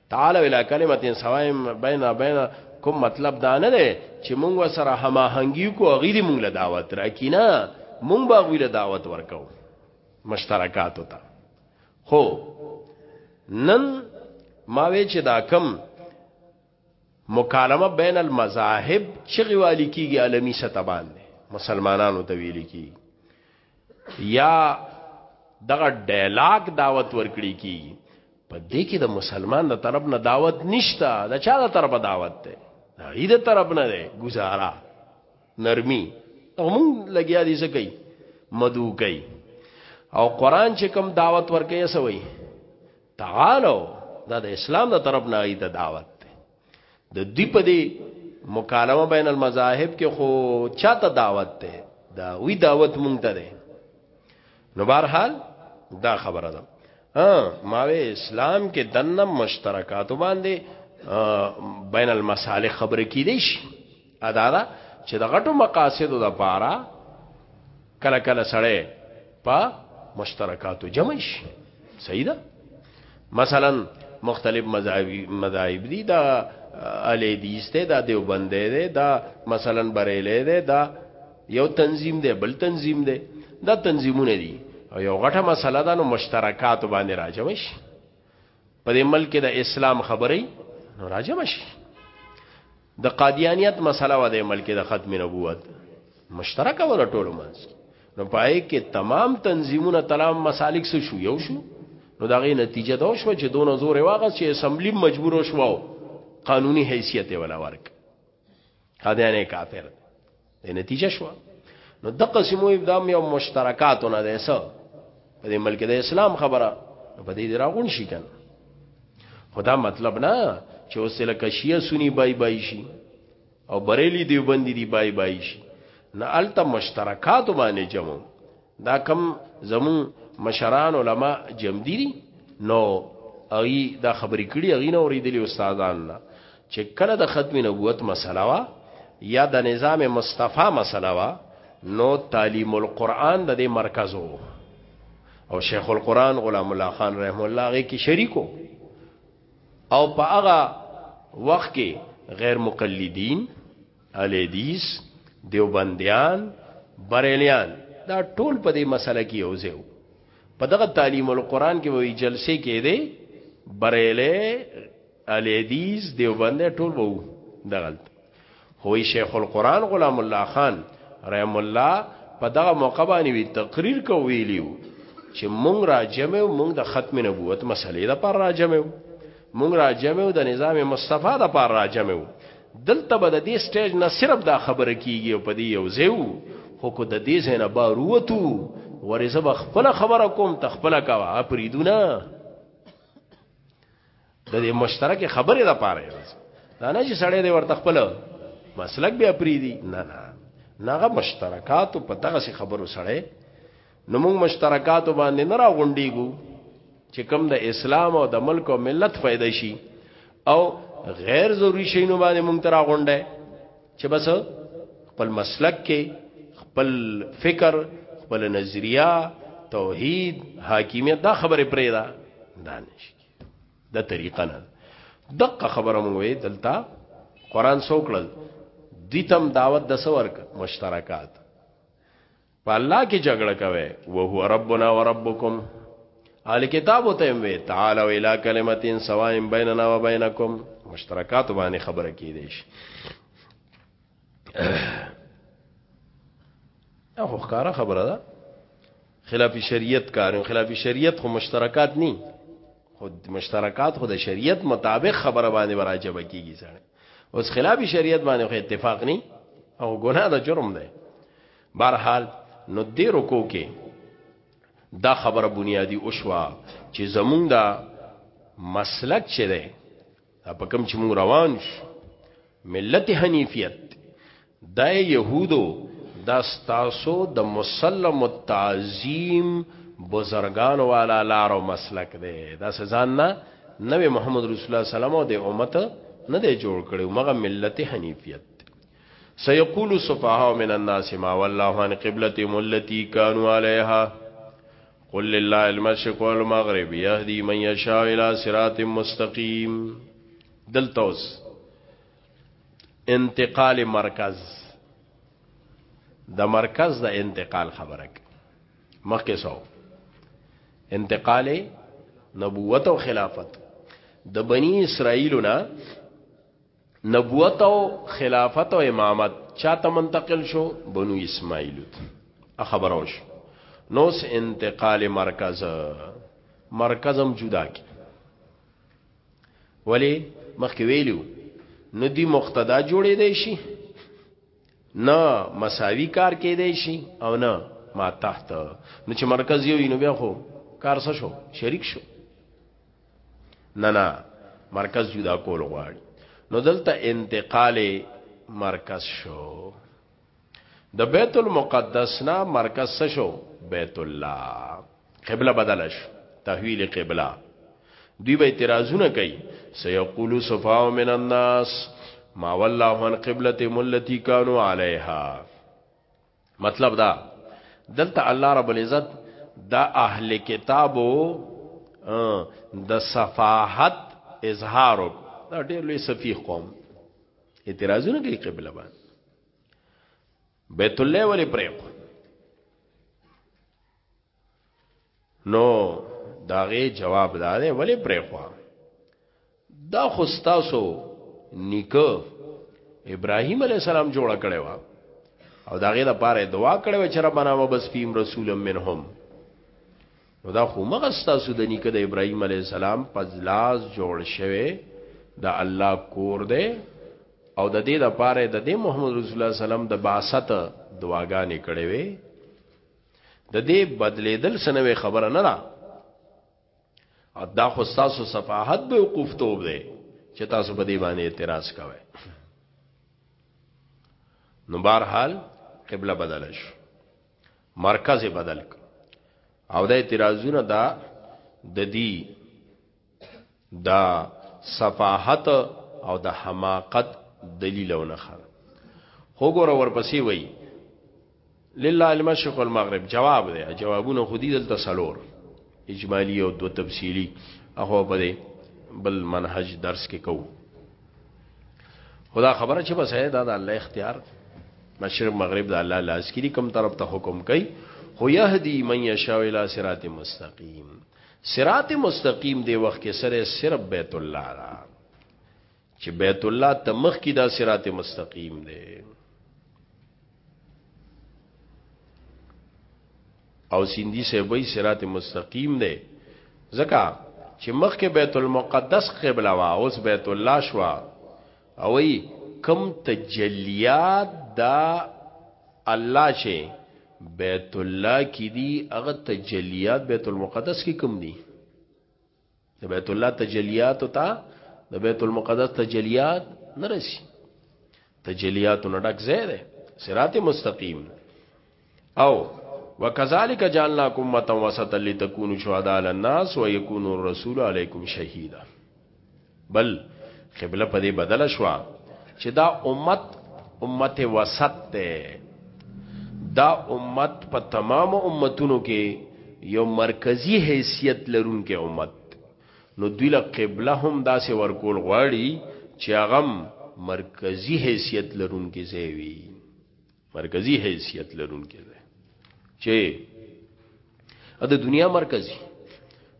Speaker 1: تعالی ولا کلمتین سوایم بینا بینا کوم مطلب دا نه دی چې مونږ سره هماهنګي کو غیر مونږ له دعوت راکینا مونږ به غویله دعوت ورکو مشترکات وتا خو نن ما وی چې دا کم مکالمه بین المذاهب چغي والی کیږي عالمی سطح باندې مسلمانانو ته ویل کیږي یا دغه ډایلاګ دعوت ورکړي کی په دې کې د مسلمان د طرف نه دعوت نشته د چا د طرف دعوت ده هغه د طرف نه ده گزارا نرمي هم لګیا دي څه کوي مدو کوي او قران چې کوم دعوت ورکړي سوی تعالو دا د اسلام د طرف نه ایت دعوت د دی په دی مکالمه بین المذاهب کې خو چاته دعوت ده دا وی دعوت مونږ ته ده نو بهرحال دا خبره ده ها ماوی اسلام کې دنه مشترکات باندې بین المصالح خبره کې دي شي ادا دا چې د غټو مقاصدو د پاره کله کله سړی په مشترکاتو جمع شي صحیح ده مثلا مختلف مذاهب دي دا الی دیسته دا دیوبندې ده دا مثلا بریلې ده دا یو تنظیم ده بل تنظیم ده دا تنظیمونه دي او یو غټه مسله ده نو مشترکات باندې راځوي په دې ملک کې د اسلام خبرې نو راجم شي د قادیانیت مسله و د ملک د ختم نبوت مشترک و ټولو منځ نو پای کې تمام تنظیمونه تمام مسالک سو شو یو شو نو دا غي نتیجه دا شو چې دونو زور واغ چې اسمبلی مجبور شو قانوني حیثیت ولا ورک قادیانه کافر دی د نتیجه شو نو د قسمو ابدام یو مشترکاتو نه ده سو په دې ملک د اسلام خبره په دې دراغون شي کنه خدا مطلب نه چې وسله کشیه سنی بای بای شي او بریلی دیوبندی دی بای بای شي نه الته مشترکات باندې جمع دا کم زمون مشران علما جمدی دي نو اغي دا خبرې کړي اغي نه اوریدلې استادان نه چې کله د ختم نبوت مسله وا یا د نظام مصطفی مسله وا نو تعلیم القرآن د دې مرکز وو او شیخ القرآن غلام الله خان رحم الله هغه کې شریکو او په هغه وخت کې غیر مقلدین الیدیس، دیوبندیان، بریلیان دا ټول په دې مسله کې یو ځای په دغه تعلیم القرآن کې وی جلسې کېدې بریلی الیدیز دیوبند ټول وو دغلت خو شیخ القرآن غلام الله خان رحم الله په دغه موقع باندې وی تقریر کو ویلیو چې مونږ را جمع مونږ د ختم نبوت مسلې د پر را جمع مونږ راجمو د نظام مصطفی د پار راجمو دلته به د دې سټیج نه صرف دا خبره کیږي او په دې یو زیو خو کو د دې زنه با روتو ورزه به خپل خبره کوم تخپل کا اپریدونه د دې مشترک خبره ده پاره دا نه چې سړی دې ورته خپل مسلک به اپریدي نه نه ناغه مشترکات په دغه خبرو سره نو موږ مشترکات باندې نه را غونډیږو چې کوم د اسلام او د ملک او ملت فائدہ شي او غیر ضروری شي نو باندې موږ ترا غونډه چې بس خپل مسلک کې خپل فکر خپل نظریه توحید حاکمیت دا خبره پرې ده دانش دا طریقه نه دقه خبره مونږ وې دلته قران سوکړل دیتم دعوت د سورک مشترکات په الله کې جګړه کوي او هو ربنا وربکم اهل کتاب ته وي تعالی و الی کلمتین سوایم بیننا و بینکم مشترکات باندې خبره کیدې شي او ښکارا خبره ده خلاف شریعت کارو خلاف شریعت خو مشترکات ني خود مشترکات خو د شریعت مطابق خبره باندې راجبه کیږي ځړ اوس خلاف شریعت باندې خو اتفاق ني او ګناه د جرم ده بهرحال نو دې رکو کې دا خبره بنیادی اوشوا چې زمونږ دا مسلک چې ده په کوم چې مونږ روان شو ملت حنیفیت د يهودو دا ستاسو د مسلم التعظیم بزرگان والا لار او مسلک دی دا سزا نه نبی محمد رسول الله سلام او د امت نه دی جوړ کړو مغه ملت حنیفیت سيقول سفهاء من الناس ما والله عن قبلتهم التي كانوا عليها قل لله المشرق والمغرب يهدي من يشاء الى صراط مستقيم دلتوس انتقال مرکز د مرکز د انتقال خبره مخکې سو انتقال نبوت او خلافت د بنی اسرائیلونه نبوت او خلافت او امامت چاته منتقل شو بنو اسماعیل ته خبروش نو س انتقال مرکز مرکزم جدا کی ولی مخکې ویلو نو دی مقتدا جوړې دی شي نه مساوی کار کې دی شي او نه ما تحت نو چې مرکز یو نو بیا خو کار څه شو شریک شو نه نه مرکز جدا کول غواړي نو دلته انتقال مرکز شو د بیت المقدس نه مرکز څه شو بیت الله قبله بدل شو تحویل قبله دوی به اعتراضونه کوي سيقول صفاء من الناس ما والله عن قبلتهم التي كانوا عليها مطلب دا دلته الله رب العزت دا اهل کتابو د صفاحت اظهار دا ډېر لوی سفیه قوم اعتراضونه کوي قبله باندې بیت الله ولې پرې نو داغه جواب داده ولی پرېخوا دا خوستاسو نیکه ابراهیم علی السلام جوړ کړي وا او داغه د پاره دعا کړي و چې ربانا وبس فیم رسول منهم نو دا خو مغه ستاسو د نیکه د ابراهیم علی السلام پزلاز جوړ شوی د الله کور دی او د دې د پاره د دې محمد رسول الله سلام د بعثت دعاګانې کړې وي د دې بدلیدل سنوي خبره نه ده دا خو تاسو صفاحت به وقوف توب دی چې تاسو په دې باندې اعتراض کوئ نو بهر حال قبله بدل شو مرکز بدل او دا اعتراضونه دا د دې دا صفاحت او د حماقت دلیل او نه خره خو ګور ورپسې وای لله المشرق والمغرب جواب دی جوابونه خو دي دلته سلور اجمالی او دو تفصیلی هغه په بل منهج درس کې کو خدا خبره چې بس دا د الله اختیار مشرق مغرب د الله لاس کې کوم طرف ته حکم کوي خو يهدي من يشاء الى صراط مستقيم صراط مستقیم دی وخت کې سره صرف بیت الله را چې بیت الله ته مخ کې دا صراط مستقیم دی او سیندی سه وای صراط مستقیم دی ځکه چې مخکې بیت المقدس قبله وا اوس بیت الله شوا او ای کم تجلیات دا الله چه بیت الله کی دی اغه تجلیات بیت المقدس کی کم دی د بیت الله تجلیات او تا د بیت المقدس تجلیات نرسی تجلیات نډک زیره صراط مستقیم او وکذالک جعلناکم امه وسطا لتكونوا شهداء على الناس ويكون الرسول عليكم شهيدا بل قبله په دې بدل شو چې دا امت امت وسط ده دا امت په تمام امتونو کې یو مرکزی حیثیت لرونکي امت نو دوی له قبله هم داسې ورکول غواړي چې هغه مرکزی حیثیت لرونکي ځای وي مرکزی حیثیت لرونکي دی چې د دنیا مرکزی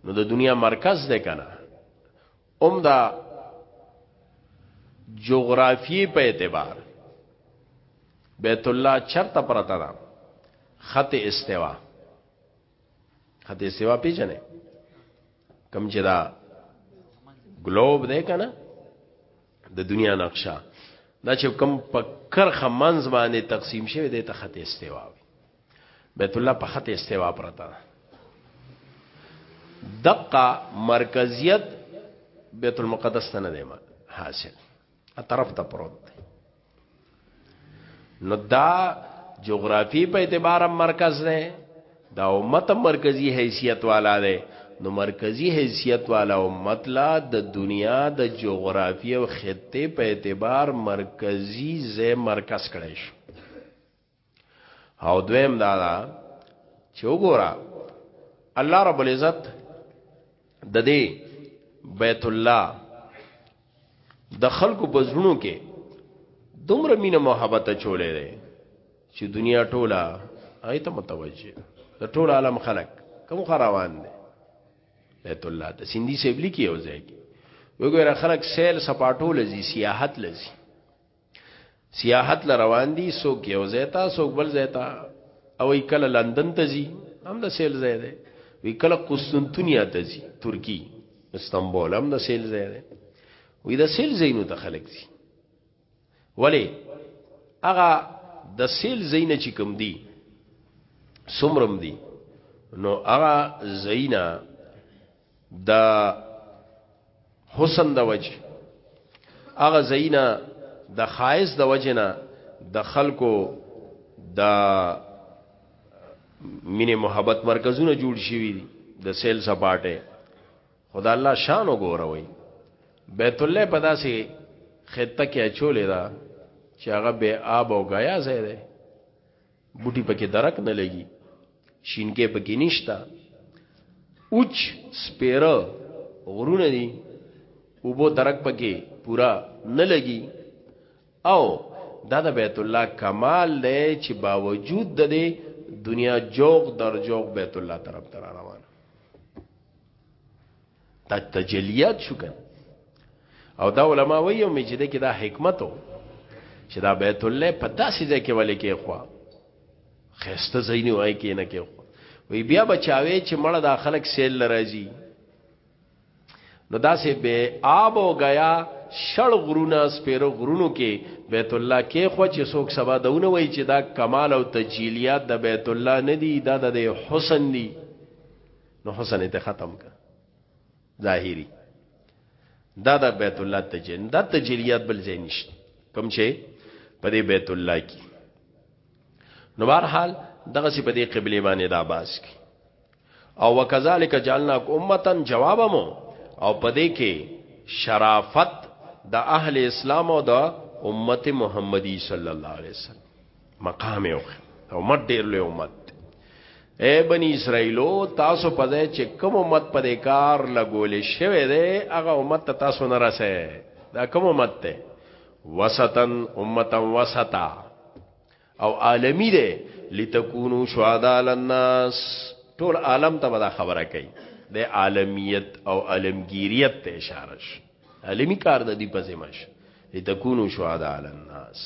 Speaker 1: نو د دنیا مرکز دی کنه اوم دا جغرافی په اعتبار بیت الله چرته پرتا ده خط استوا خط استوا پیژنې کم چې دا ګلوب دی کنه د دنیا نقشه دا چې کم په کرخه منځ باندې تقسیم شوی دی ته خط استوا وي بیت الله په خط استوا پرتا دقه مرکزیت بیت المقدس ته نه دی حاصل ا طرف ته پروت نو دا جغرافي په اعتبار مرکز دی دا امت مرکزی حیثیت والا دی نو مرکزی حیثیت والا امت لا د دنیا د جغرافي او خطه په اعتبار مرکزی زې مرکز کړی شو او دویم دا دا چې وګوره الله رب العزت د دې بیت الله د خلکو په زړونو کې دومره مینه محبت چولې ده چې دنیا ټوله آیت متوجه د ټول عالم خلک کوم خروان دي بیت الله ته سیندی سیبلی کې یو ځای کې وګوره خلک سیل سپاټو لذي سیاحت لذي سیاحت ل روان دي سوک یو زیتا سوک بل زیتا او ای کله لندن ته ځي هم د سیل ځای دی وی کله قسطنطنیه ته ځي ترکی استنبول هم د سیل ځای دی وی د سیل زینو ته خلک ځي ولی هغه د سیل زین چې کوم دی سمرم دی نو هغه زینا د حسن د وجه هغه زینا د خایس د وجه نه د خلکو د مینه محبت مرکزونه جوړ شوي دي د سیل سپاټه خدا الله شان وګوروي بیت الله په داسې خطه کې اچولې ده چې هغه به آب او غیا زیاده بوټي پکې درک نه لګي شینګې پکې نشتا اوچ سپیره غرونه دي وبو درک پکې پورا نه لګي او دا د بیت الله کمال دی چې باوجود د دې دنیا جوغ در جوغ بیت الله طرف تر روان دا تجلیات شو کنه او دا علما وایي مې چې دغه دا حکمت وو چې دا بیت الله په داسې ځای کې ولې کې خو خسته زینو وای کې نه کې خو وی بیا بچاوي چې مړه دا خلک سیل لراځي نو داسې به آب او غیا شړ غرونه سپیرو غرونو کې بیت الله کې خو چې څوک سبا دونه وای چې دا کمال او تجلیات د بیت الله نه دی دا د حسن دی نو حسن ته ختم کا ظاهری دا د بیت الله تجلی دا تجلیات بل ځای نشته کوم چې په دې بیت الله کې نو بهر حال دغه سی په دې قبله باندې دا باس کی او وکذالک جعلنا امتن جوابمو او په دې کې شرافت د اهل اسلام او د امت محمدی صلی الله علیه وسلم مقام یو امت ډیر لوی امت اے بنی اسرائیلو تاسو په دې چې کوم امت په دې کار لګولې شوی دی هغه امت ته تاسو نه رسې دا کوم امت ته وسطن امتا وسطا او عالمی دی لتكونو شهدا للناس ټول عالم ته دا خبره کوي د عالمیت او عالمگیریت ته اشاره شي عالمی کار د دې په ذمہ شي لتكونو شهدا للناس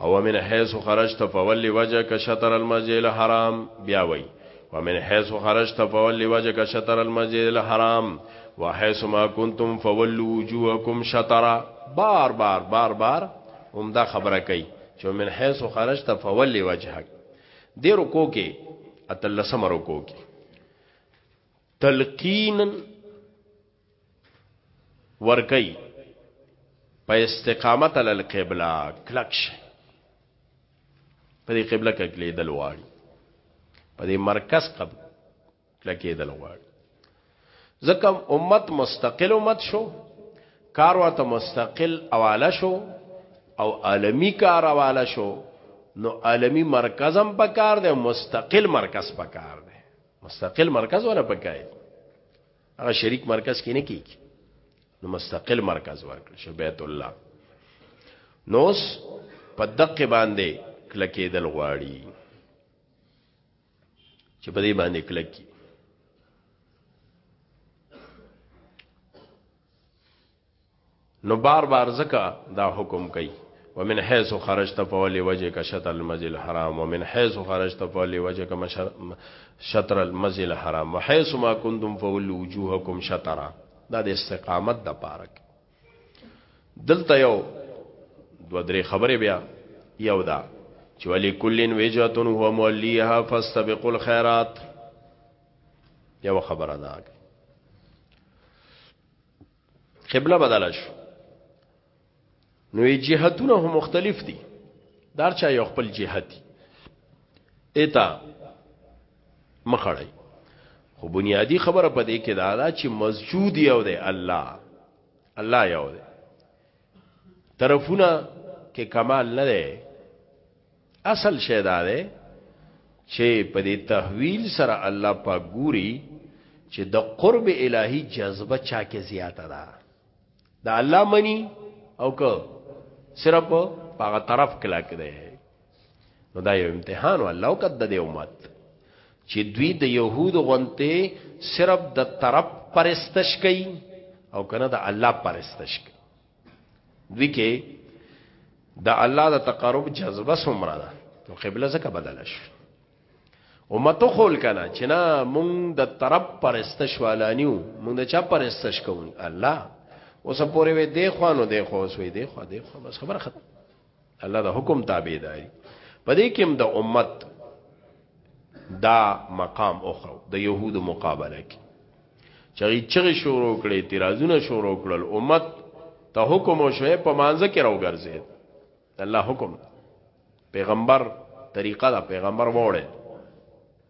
Speaker 1: او ومن حيث خرجت فول وجهك شطر المسجد الحرام بیا وای ومن حيث خرجت فول وجهك شطر المسجد الحرام وحيث ما كنتم فولوا وجوهكم شطرا بار بار بار بار هم دا خبره کوي چې من حيث خرجت فول وجهك دې رکو کې اتلسم رکو کې تلقینا ورکوي په استقامت علی القبله کلک شي په دې قبله کې کلیدل واړي په دې مرکز قبل کلکېدل غواړي ځکه امت مستقل امت شو کار ورته مستقل اواله شو او عالمی کار اواله شو نو عالمی مرکز هم پکار دی مستقل مرکز پکار دی مستقل مرکز ولا پکای هغه شریک مرکز کې نه کیږي نو مستقل مرکز ورکړ شو بیت الله نوس په دقه باندې کلکېدل غواړي چې په دې باندې کلک کی نو بار بار زکه دا حکم کوي ومن حيث خرجت فولي وجهك شطر المسجد الحرام ومن حيث خرجت فولي وجهك شطر المسجد الحرام وحيث ما كنتم فولوا وجوهكم شطرا دا د استقامت د پارک دلته یو دو درې خبرې بیا یو دا چې ولي کلن وجهتون هو موليها فاستبقوا الخيرات یو خبره ده قبله بدل شو نو جهتونه هم مختلف دي دار چا یو خپل جهت دي اتا مخړی خو بنیادی خبره پدې کې دا ده چې مسجود یو دی الله الله یو دی طرفونه کې کمال نه دی اصل شی دا دی چې په دې تحویل سره الله پاک ګوري چې د قرب الهی جذبه چا کې زیاته ده دا الله منی او که صرف هغه طرف کلا کړي نو دا یو امتحان و الله وکړ د امت چې دوی د يهود غونته صرف د طرف پرستش کوي او کنه د الله پرستش کوي دوی کې د الله د تقرب جذبه سمره ده نو قبله زکه بدل شي امتو خول کنه چې نه مونږ د طرف پرستش والانیو مونږ د چا پرستش کوو الله اوس پورې وې دی خوانو دی خو اوس وې دی خو دی خو بس خبره ختم الله د حکم تابعداري پدې کې هم د امت دا مقام اوخو د يهودو مقابله کې چغی چغی شروع کړي تیرازونه شروع کړل امت ته حکم او شوه په مانزه کې راو ګرځید الله حکم پیغمبر طریقه دا پیغمبر وړه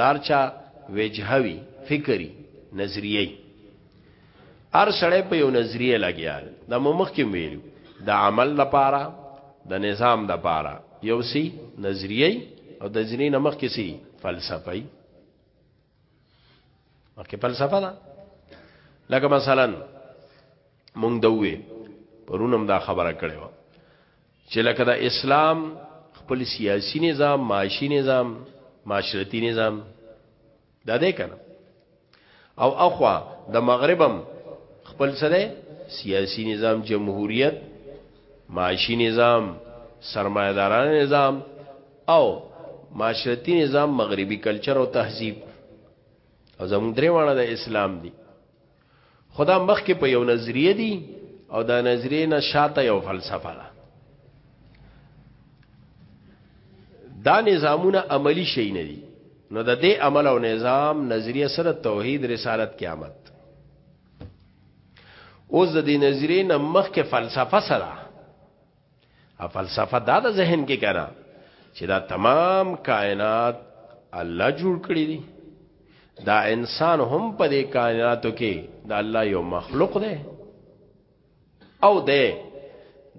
Speaker 1: دارچا وجهه وی فکری نظریه هر سړی په یو نظریه لګیا د مخ کې ویلو د عمل لپاره د نظام لپاره یو سی نظریه او د ځینې نمخ کې سی فلسفه ای مکه فلسفه ده لکه مثلا مونږ دوی پرونم دا خبره کړې و چې لکه د اسلام خپل سیاسی نظام معاشی نظام معاشرتی نظام دا دی کنه او اخوا د مغربم خپل سره سیاسی نظام جمهوریت معاشی نظام سرمایداران نظام او معاشرتی نظام مغربی کلچر او تهذیب او زمون درې وانه د اسلام دی خدا مخ کې په یو نظریه دی او دا نظریه نه شاته یو فلسفه ده دا نظامونه عملی شي نه دي نو د دې عمل او نظام نظریه سره توحید رسالت قیامت اوس د دې نظریه نه مخ کې فلسفه سره ا فلسفه دا د ذهن کې کرا چې دا تمام کائنات الله جوړ کړی دی دا انسان هم په دې کائناتو کې دا الله یو مخلوق دی او دی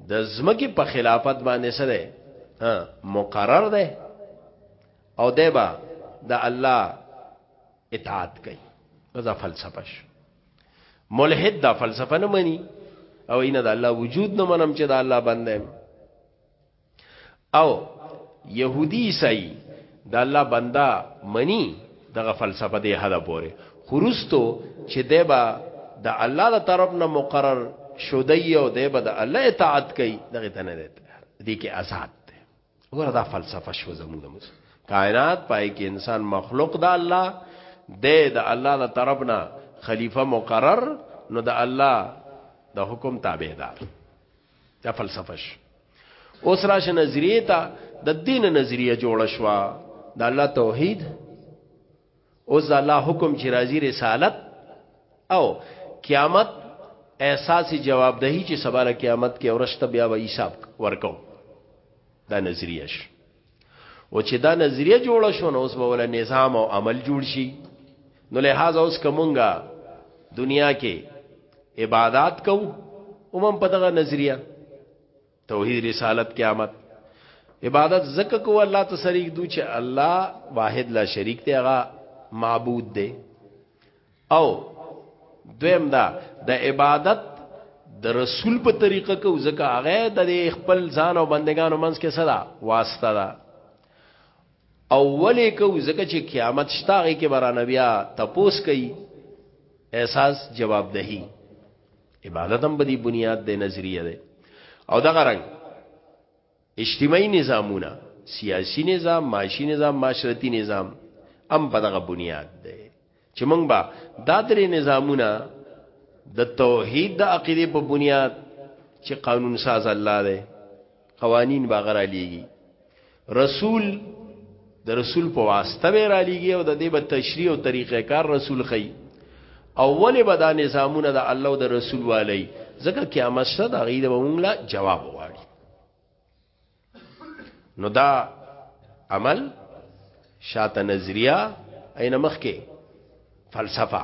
Speaker 1: د زمکی په خلافت باندې سره مقرر دی او دی با د الله اطاعت کوي دا فلسفه شو ملحد دا فلسفه نه مني او اینه د الله وجود نه منم چې د الله بنده او يهودي عیسائی د الله بنده مني دغه فلسفه دی حدا پوره خروستو چې دیبا د الله د طرف نه مقرر شودی او دیبا د الله اطاعت کوي دغه تنه دی دي کې آزاد ګوره دا فلسفه شو زموږ د کائنات پای کې انسان مخلوق د الله د د الله د طرف نه خلیفہ مقرر نو د الله د حکم تابعدار دا فلسفه شو اوس راشه نظریه ته د دین نظریه جوړ شو د الله توحید او ز الله حکم چې راځي رسالت او قیامت احساس جوابدهی چې سباله قیامت کې اورشته بیا و حساب ورکو دا نظریه شي او چې دا نظریه جوړه شو نو اوس به ول نظام او عمل جوړ شي نو لہذا اوس کومګه دنیا کې عبادت کو اومم په دغه نظریه توحید رسالت قیامت عبادت زکه کو الله ته شریک دو چې الله واحد لا شریک دی هغه معبود دی او دویم دا د عبادت د رسول په طریقه کو زکه هغه د خپل ځان او بندگانو منځ کې صدا واسطه ده اولې کو زکه چې قیامت شتاغه کې برانه بیا تپوس کوي احساس جوابدهی عبادت هم بدی بنیاد دی نظریه دی او دغه رنګ اجتماعي نظامونه سیاسی نظام معاشي نظام معاشرتی نظام هم په دغه بنیاد دی چې موږ به دا درې نظامونه د توحید د عقیده په بنیاد چې قانون ساز الله دی قوانین باغره لیږي رسول د رسول په واسطه به را لېږي او د دې به تشریح او طریقې کار رسول خي اول به دا نظامونه د الله او د رسول والي ځکه قیامت شته دا غي د مونږه جواب وغواړي نو دا عمل شاته نظریه اينه مخکې فلسفه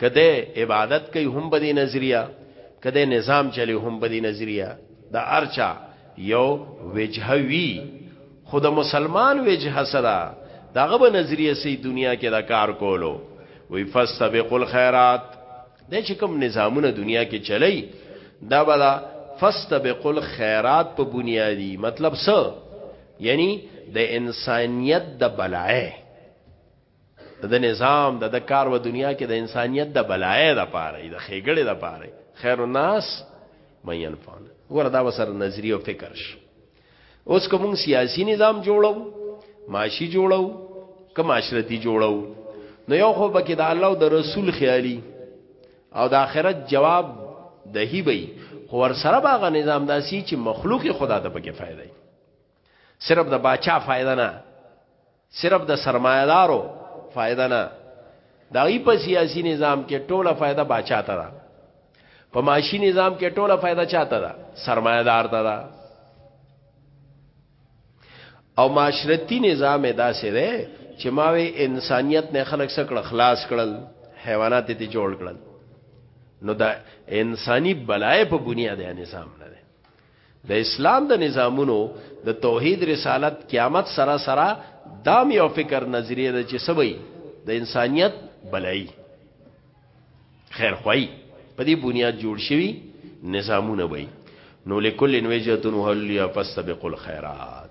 Speaker 1: کده عبادت کوي هم بدی نظریه کده نظام چلی هم بدی نظریه د ارچا یو وجهوی خود مسلمان وجه سره داغه به نظریه سي دنیا کې دا کار کولو وی فاستبقوا الخيرات د چې کوم نظامونه دنیا کې چلی دا بلا فاستبقوا الخيرات په بنیادی مطلب څه یعنی د انسانیت د بلای د نظام د د کار و دنیا کې د انسانیت د بلای د پاره د خېګړې د پاره خیر الناس من ينفعون ګور دا وسر نظریه او فکر شي اوس کوم سیاسی نظام جوړو معاشي جوړو کوم معاشرتي جوړو نو یو خو بکې د الله او د رسول خیالي او د آخرت جواب دهی وي خو ور سره باغه نظام داسي چې مخلوق خدا ته پکې فائدې صرف د باچا فائدہ نه صرف د سرمایه دارو فائدہ نه دا غي په سیاسي نظام کې ټوله فائدہ باچا ته ده په معاشي نظام کې ټوله فائدہ چاته ده سرمایه دار ته ده او معاشرتی نظام ادا سي ده چې ماوي انسانيت نه خلق سکړه خلاص کړل حیوانات ته جوړ کړل نو دا انساني بلای په بنیاد نظام نه د اسلام د نظامونو د توحید رسالت قیامت سره سره دام یو فکر نظریه ده چې سوي د انسانیت بلای خیر خوای په دې بنیاد جوړ شوی نظامونه وای نو لکل وجهتون هلیا فاستبقوا الخيرات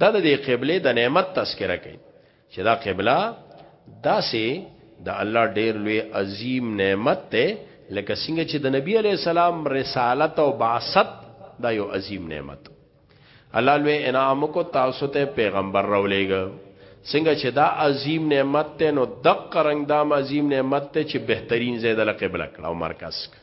Speaker 1: دا د دې قبله د نعمت تذکرہ کوي چې دا قبله داسې د دا الله ډېر لوی عظیم نعمت ته لکه څنګه چې د نبی علی السلام رسالت او بعثت دا یو عظیم نعمت الله لوی انعام کو تاسو ته پیغمبر راولېګ څنګه چې دا عظیم نعمت ته نو دق رنگ دا عظیم نعمت ته چې بهترین زید له قبله کړه او مرکز کړه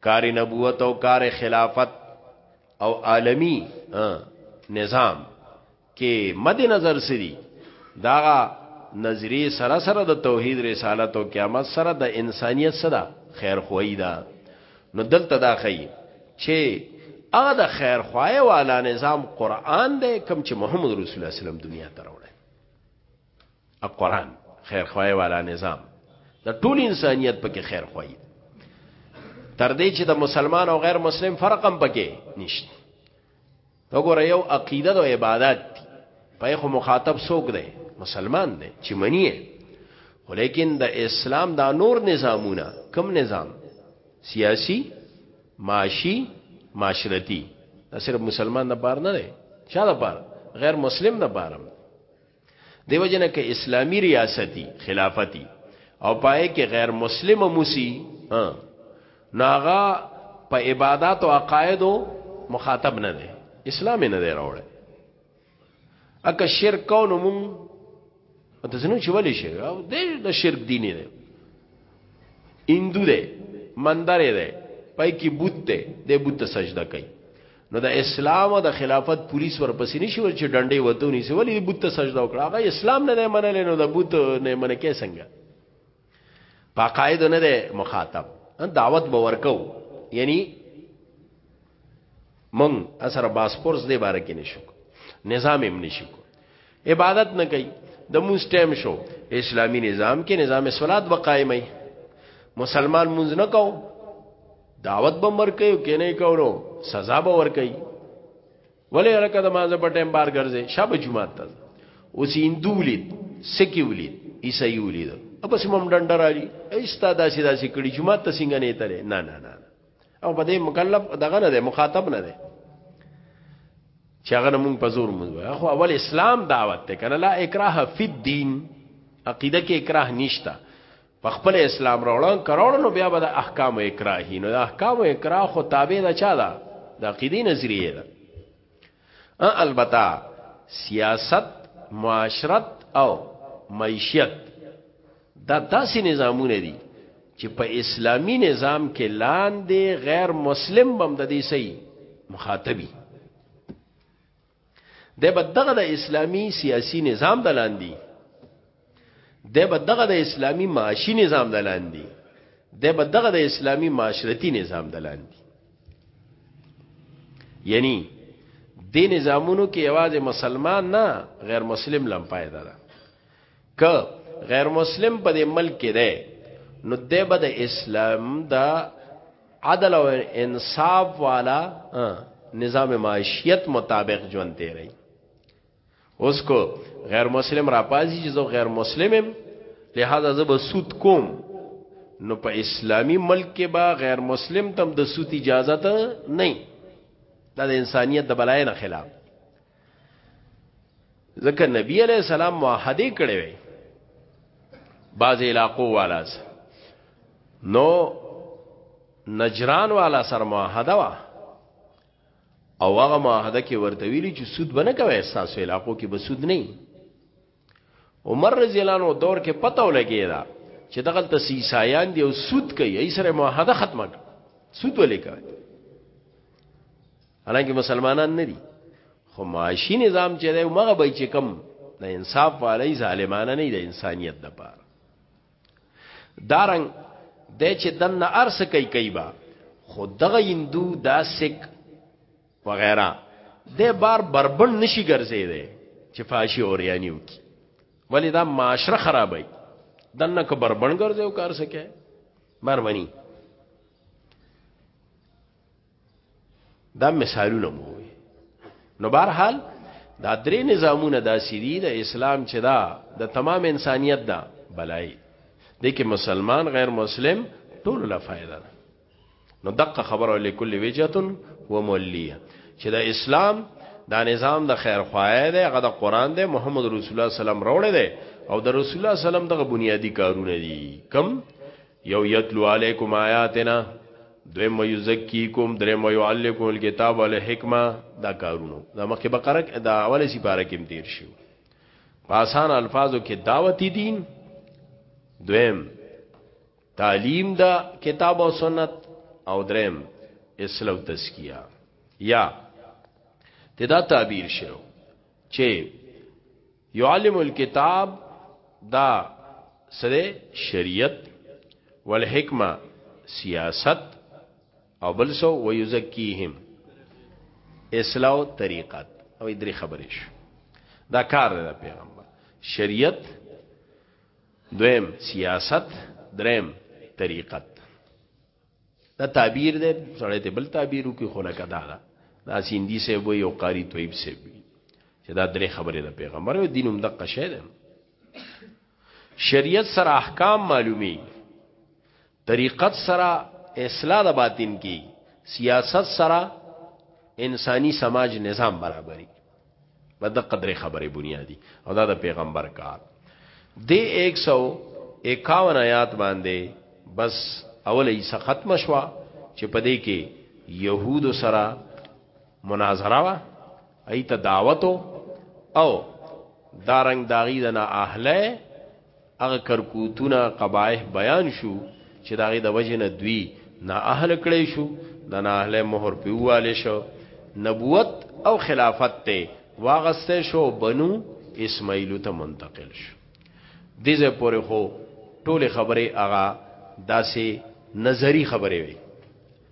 Speaker 1: کار نبوت او کار خلافت او عالمی نظام کې مد نظر سری داغه نظریه سره سره د توحید رسالت او قیامت سره د انسانیت سره خیر خوای دا نو دلته دا خی چې هغه د خیر خوای والا نظام قران دی کم چې محمد رسول الله صلی الله علیه وسلم دنیا ته راوړ قرآن خیر خوای والا نظام د ټول انسانیت پکې خیر خوای تر دې چې د مسلمان او غیر مسلم فرق هم پکې نشته وګوره یو عقیده او عبادت دی په خو مخاطب څوک دی مسلمان دی چې منی ولیکن د اسلام دا نور نظامونه کم نظام سیاسی معاشی معاشرتی دا صرف مسلمان نه بار نه دی چا دا بار غیر مسلم نه بارم دیو جن کې اسلامی ریاستی خلافتی او پای کې غیر مسلم موسی ناغا په عبادت او عقاید مخاطب نه دی اسلام نه دی راوړی اکه شرک کو نو مون د زنو چې ولې شي او د شرک دین نه هندو دی مندر دی پای کې بوت دی د بوت سجده کوي نو د اسلام او د خلافت پولیس ورپسې نشي ور چې ډنډې وته ني سي ولې بت سجده وکړه هغه اسلام نه منل نو د بت نه منل کې څنګه پاقاعده نه ده مخاطب دعوت به ورکو یعنی من اثر باسپورس دی بار کې نشو نظام هم نشو عبادت نه کوي د موس ټیم شو اسلامی نظام کې نظام صلات وقایمه مسلمان مونږ نه کوو دعوت به مرکې کې نه کولو سزا به ورکې ولې هرکه د مانځه په ټیم بار ګرځي شابه جمعه ته اوس هندولید سکیولید عیسایولید اب سم هم ډنډر علی ایستا داسې داسې کړي جمعه ته څنګه نه تلې نه نه نه او په دې مکلف دغه نه ده مخاطب نه ده چې هغه مونږ په زور مونږ خو اول اسلام دعوت ته کنه لا اکراه فی الدین عقیده کې اکراه نشتا په خپل اسلام راوړان کراوړ نو بیا به د احکام اکراهی نو د احکام اکراه خو تابع ده چا ده د عقیدی نظریه ده البته سیاست معاشرت او معیشت دا داسې نظامونه دي چې په اسلامی نظام کې لاندې غیر مسلم بم د دې سي مخاطبي د بدغه د اسلامی سیاسی نظام د لاندې د بدغه د اسلامی معاشي نظام د لاندې د بدغه د اسلامی معاشرتی نظام د لاندې یعنی د نظامونو کې یوازې مسلمان نه غیر مسلم لم پایده ده که غیر مسلم په دې ملک کې ده نو د بد اسلام دا عدل او انصاف والا نظام معاشیت مطابق ژوند تیری اوس کو غیر مسلم را پازي چې زه غیر مسلمم لہذا زه به سود کوم نو په اسلامی ملک کې با غیر مسلم تم د سود اجازه ته نه دا د انسانیت د بلای نه خلاف ځکه نبی علی السلام معاهده کړې وي بعض علاقو والا سره نو نجران والا سره معاهده وا او هغه معاهده کې ورته ویلي چې سود بنه کوي احساس علاقو کې به سود نه عمر رضی الله عنه دور کې پته ولګی دا چې دغه تسیسایان دی او سود کوي ای سره معاهده ختمه سود ولې کوي حالانکه مسلمانان نه دي خو معاشي نظام چې دی مغه به چې کم د انصاف والی ظالمانه نه د انسانيت د پاره دارنګ د چې دنه ارس کوي کوي با خو دغه هندو دا سک وغیرہ د بار بربند نشي ګرځي دی چې فاشي اوریانی وکي ولی دا معاشره خرابای دنه که بربند ګرځي او کار سکه مرمنی دا مثالونه مو وي نو بهر حال دا درې نظامونه دا سری د اسلام چې دا د تمام انسانیت دا بلای د کې مسلمان غیر مسلم ټول لا فائدہ ده نو دقه خبره لکل وجهتون و مولیه چې د اسلام دا نظام د خیر خوایه ده هغه د قران ده محمد رسول الله سلام راوړی ده او د رسول الله سلام دغه بنیادی کارونه دي کم یو یتلو علیکم آیاتنا دویم یزکیکم دریم یعلمکم الکتاب والحکمه دا کارونو دا مخکې بقره دا اوله سی پاره کې تیر شو په آسان الفاظو کې دعوتی دین دویم تعلیم دا کتاب او سنت او دریم اسلام تزکیه یا تدا تعبیر شو چې يعلم الكتاب دا سره شریعت والحکمه سیاست او بل سو ويزکیهم اصلاح طریقت او درې خبرې شو دا کار دی پیغمبر شریعت دویم سیاست دریم طریقت دا تعبیر دی سړی ته بل تعبیر وکي خو لکه دا دا دا سیندی سه وي او قاری طیب سه وي چې دا درې خبرې د پیغمبر او دینوم د قشه ده شریعت سره احکام معلومي طریقت سره اصلاح د باطن کی سیاست سره انسانی سماج نظام برابرۍ په دقه درې خبرې بنیادی او دا د پیغمبر کار دی 151 آیات باندې بس اوله یې ختم شوا چې په دې کې يهود سره مناظره وا ایت دعوتو او دارنګ داغی دنا اهله هغه کرکوتونه، قبائح، بیان شو چې د هغې د وجې نه دوی نا اهل کړی شو، د نا اهلۍ مهر پې ووهل شو، نبوت او خلافت تې واغستی شو او بنو اسماعیلو ته منتقل شو. دې ځای پورې خو ټولې خبرې هغه داسې نظري خبرې وې.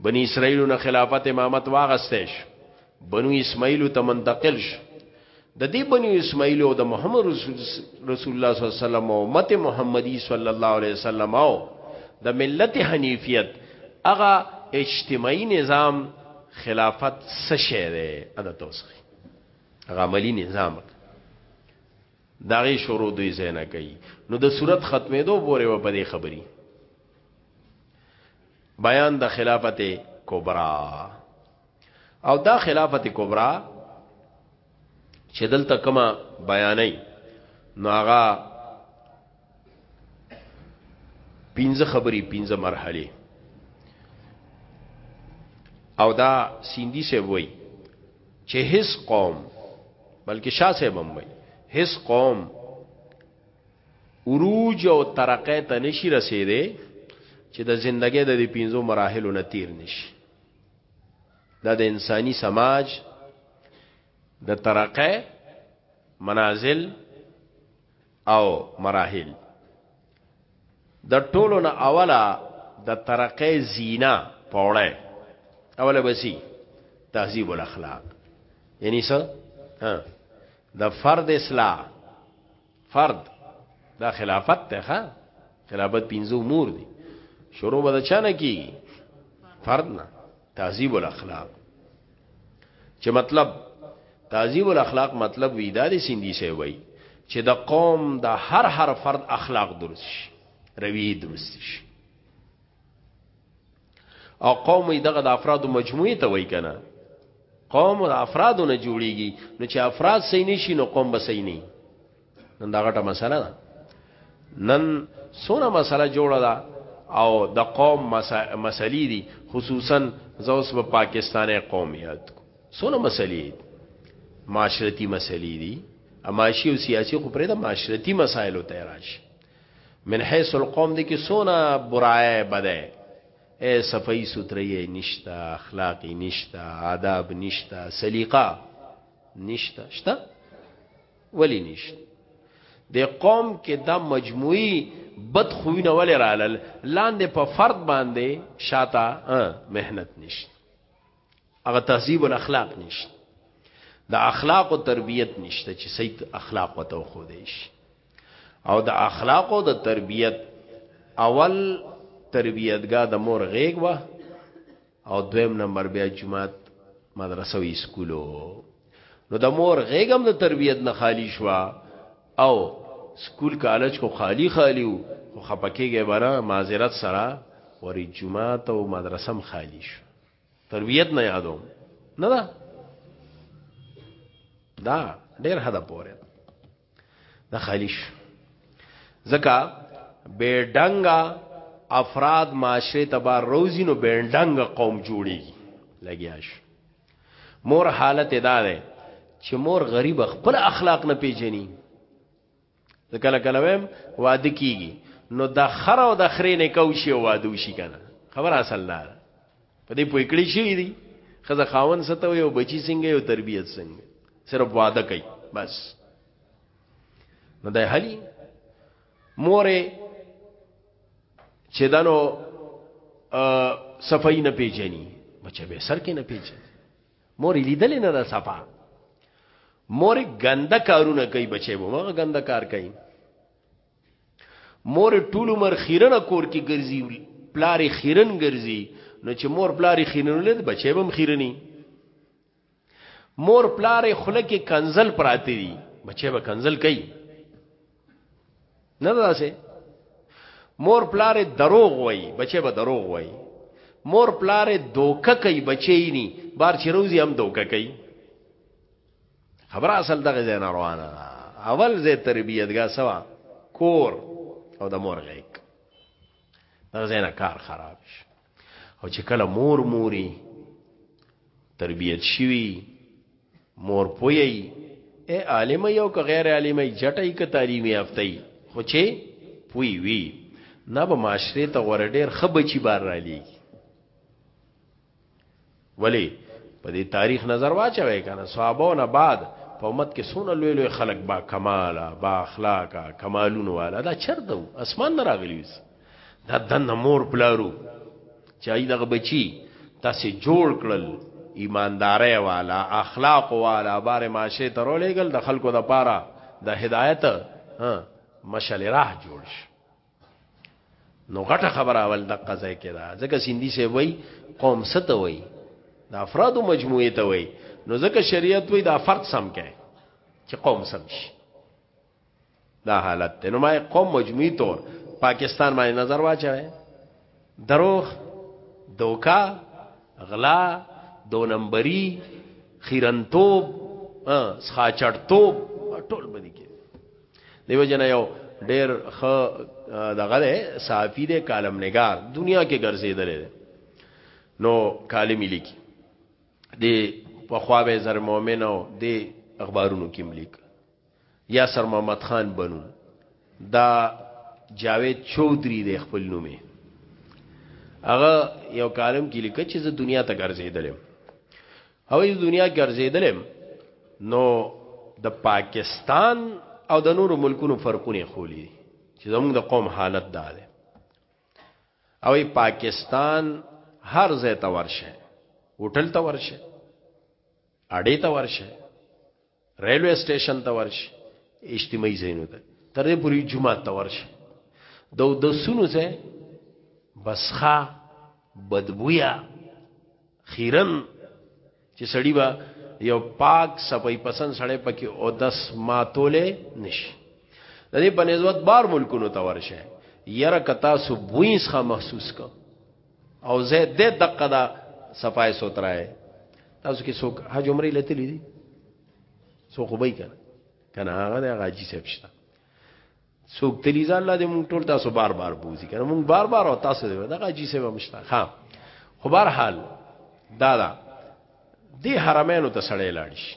Speaker 1: بنی اسرائیل نه خلافت امامت واغستې شو بنو اسماعیل ته منتقل شو د دې بنو اسماعیل او د محمد رسول رسول الله صلی الله علیه وسلم او امت محمدی صلی الله علیه وسلم او د ملت حنیفیت هغه اجتماعي نظام خلافت څه شی دی ادا توسخي هغه عملی نظام داغه شروع دوی زینه کوي نو د صورت ختمېدو پورې و په دې خبري بیان د خلافت کبرا او دا خلافت کبرا چې دلته کما بیانې نو هغه پنځه خبرې پنځه مرحله او دا سیندی سے وای چې هیڅ قوم بلکې شاه صاحب هم وای هیڅ قوم عروج او ترقی ته نشي رسیدی چې د زندګۍ د دې پینځو مراحلو نه تیر نشي دا د انساني سماج د ترقه منازل او مراحل د ټولو نه اوله د ترقه زینا پوړه اوله بسی تهذیب الاخلاق یعنی څه ها د فرد اصلاح فرد دا خلافت ته ښا خلافت پنځه امور دي شروع به چانه کیږي فرد نه تعذیب الاخلاق چې مطلب تعذیب الاخلاق مطلب وی دا دي سیندی شي وای چې د قوم د هر هر فرد اخلاق درست شي روی درست شي او قوم دغه د افرادو مجموعه ته وای کنه قوم د افرادو نه جوړیږي نو چې افراد صحیح نشي نو قوم به صحیح نه نن دا غټه مسله ده نن سونه مسله جوړه ده او د قوم مسلې دي خصوصا زوس په پاکستاني قوم یاد کو سونه مسلې معاشرتی مسلې دي اماشي او سیاسي خو پرې د معاشرتی مسایلو ته راشي من حيث القوم دي کې سونا برائے بده اے صفائی ستري نشتا اخلاق نشتا آداب نشتا سلیقہ نشتا شتا ولی نشتا د قوم کې دا مجموعي بد خوونه ولې رالل لاندې په فرد باندې شاته مهنت نشته هغه تهذیب الاخلاق نشته د اخلاق او تربیت نشته چې سید اخلاق وته خو دیش او د اخلاق او د تربیت اول تربیتګا د مور غیګ وا او دویم نمبر بیا جماعت مدرسه او اسکولو نو د مور غیګم د تربیت نه خالی شوا او سکول کالج کو خالی خالی خو خپکیږي بنا معذرت سره وری جمعه ته او مدرسم خالی شو تربیت نه یادو نه دا دا ډیر حد پورې دا خالیش زکا بیډنګا افراد معاشره تبار روزی نو بیډنګ قوم جوړیږي لګیاش مور حالت ادا ده چې مور غریب خپل اخلاق نه پیژني د کله کله ویم واده کیږي نو د خر او د خرې نه کو شي او واده شي کنه خبر اصل نه په دې پوي کړی شي دي خزه خاون ستو یو بچی څنګه یو تربیت څنګه صرف واده کوي بس نو د هلی مورې چې دنو صفای نه پیژني بچا به سر کې نه پیژني مور لیدل نه ده صفا مور ګنده کارونه کوي بچي به مغه ګنده کار کوي مور ټول عمر خیرنه کور کې ګرځي پلاری خیرن ګرځي نو چې مور پلاری خیرن لید بچي به خیرني مور پلاری خله کې کنزل پراته دي بچي به کنزل کوي نه داسې مور پلار دروغ وای بچي به دروغ وای مور پلار دوکه کوي بچي ني بار چې روزي هم دوکه کوي خبره اصل دغه زین روانه ده اول زی تربیتګه سوا کور او د مور غیک دغه زین کار خراب شي او چې کله مور موري تربیت شوی مور پوي اے عالم یو که غیر عالم جټي که تعلیمي یافتي خو چې پوي وی نه به معاشره ته ور ډیر خبچی بار را لېږي ولی په دې تاریخ نظر واچوي کنه صحابو نه بعد په امت کې سونه لوی لوی خلق با کمالا با اخلاقا کمالون والا دا چرته اسمان نه راغلی وس دا دن مور پلارو چای دغه بچی تاسو جوړ کړل ایمانداري والا اخلاق والا بار معاشره ترولېګل د خلکو د پاره د هدایت مشل راه جوړ شي نو غټه خبره اول د قضای کې دا ځکه سیندی سی وای قوم ست وای د افرادو مجموعه ته وای نو ځکه شریعت وای دا فرد سم کې چې قوم سم شي دا حالت ته نو ما قوم مجموعي تور پاکستان باندې نظر واچوي دروغ دوکا غلا دو نمبری خیرنتوب سخاچړتوب ټول بدی کې دیو جن یو ډیر خ دغه ده صحافي ده کالم نگار دنیا کې ګرځیدل نو کالم لیک دی په خوا به زر مؤمن او دی اخبارونو کې ملیک یاسر محمد خان بنو دا جاوید چودری دی خپل نومې هغه یو کالم کې لیکه چې زه دنیا ته ګرځیدلم او یې دنیا ګرځیدلم نو د پاکستان او د نورو ملکونو فرقونه خولي چې زموږ د قوم حالت دا ده او پاکستان هر ځای ته ورشه هوټل ته ورشه اډې ته ورشه ریلوې سټیشن ته ورشي، اجتماعي ځایونو ته، تر دې پورې جومات ته ورشي، د اودسونو ځای، بسخا، بدبویه، خیرن چې سړی به یو پاک صفای پسند سړی پکې اودس ماتولې نشي د دې په نسبت بار ملکونو ته ورشه یره کتا سو بوینس خا محسوس کا او زه د دقه دا صفای سوترای تاسو کې څوک حج عمره لتلی دي څوک وبای کنه کنه هغه د غاجی صاحب شته څوک تلی ځان الله دې مونږ ټول تاسو بار بار بوزي کنه مونږ بار بار او تاسو دې د غاجی صاحب مشته ها خو بهر حال دا دا دی حرمینو ته سړی لاړ شي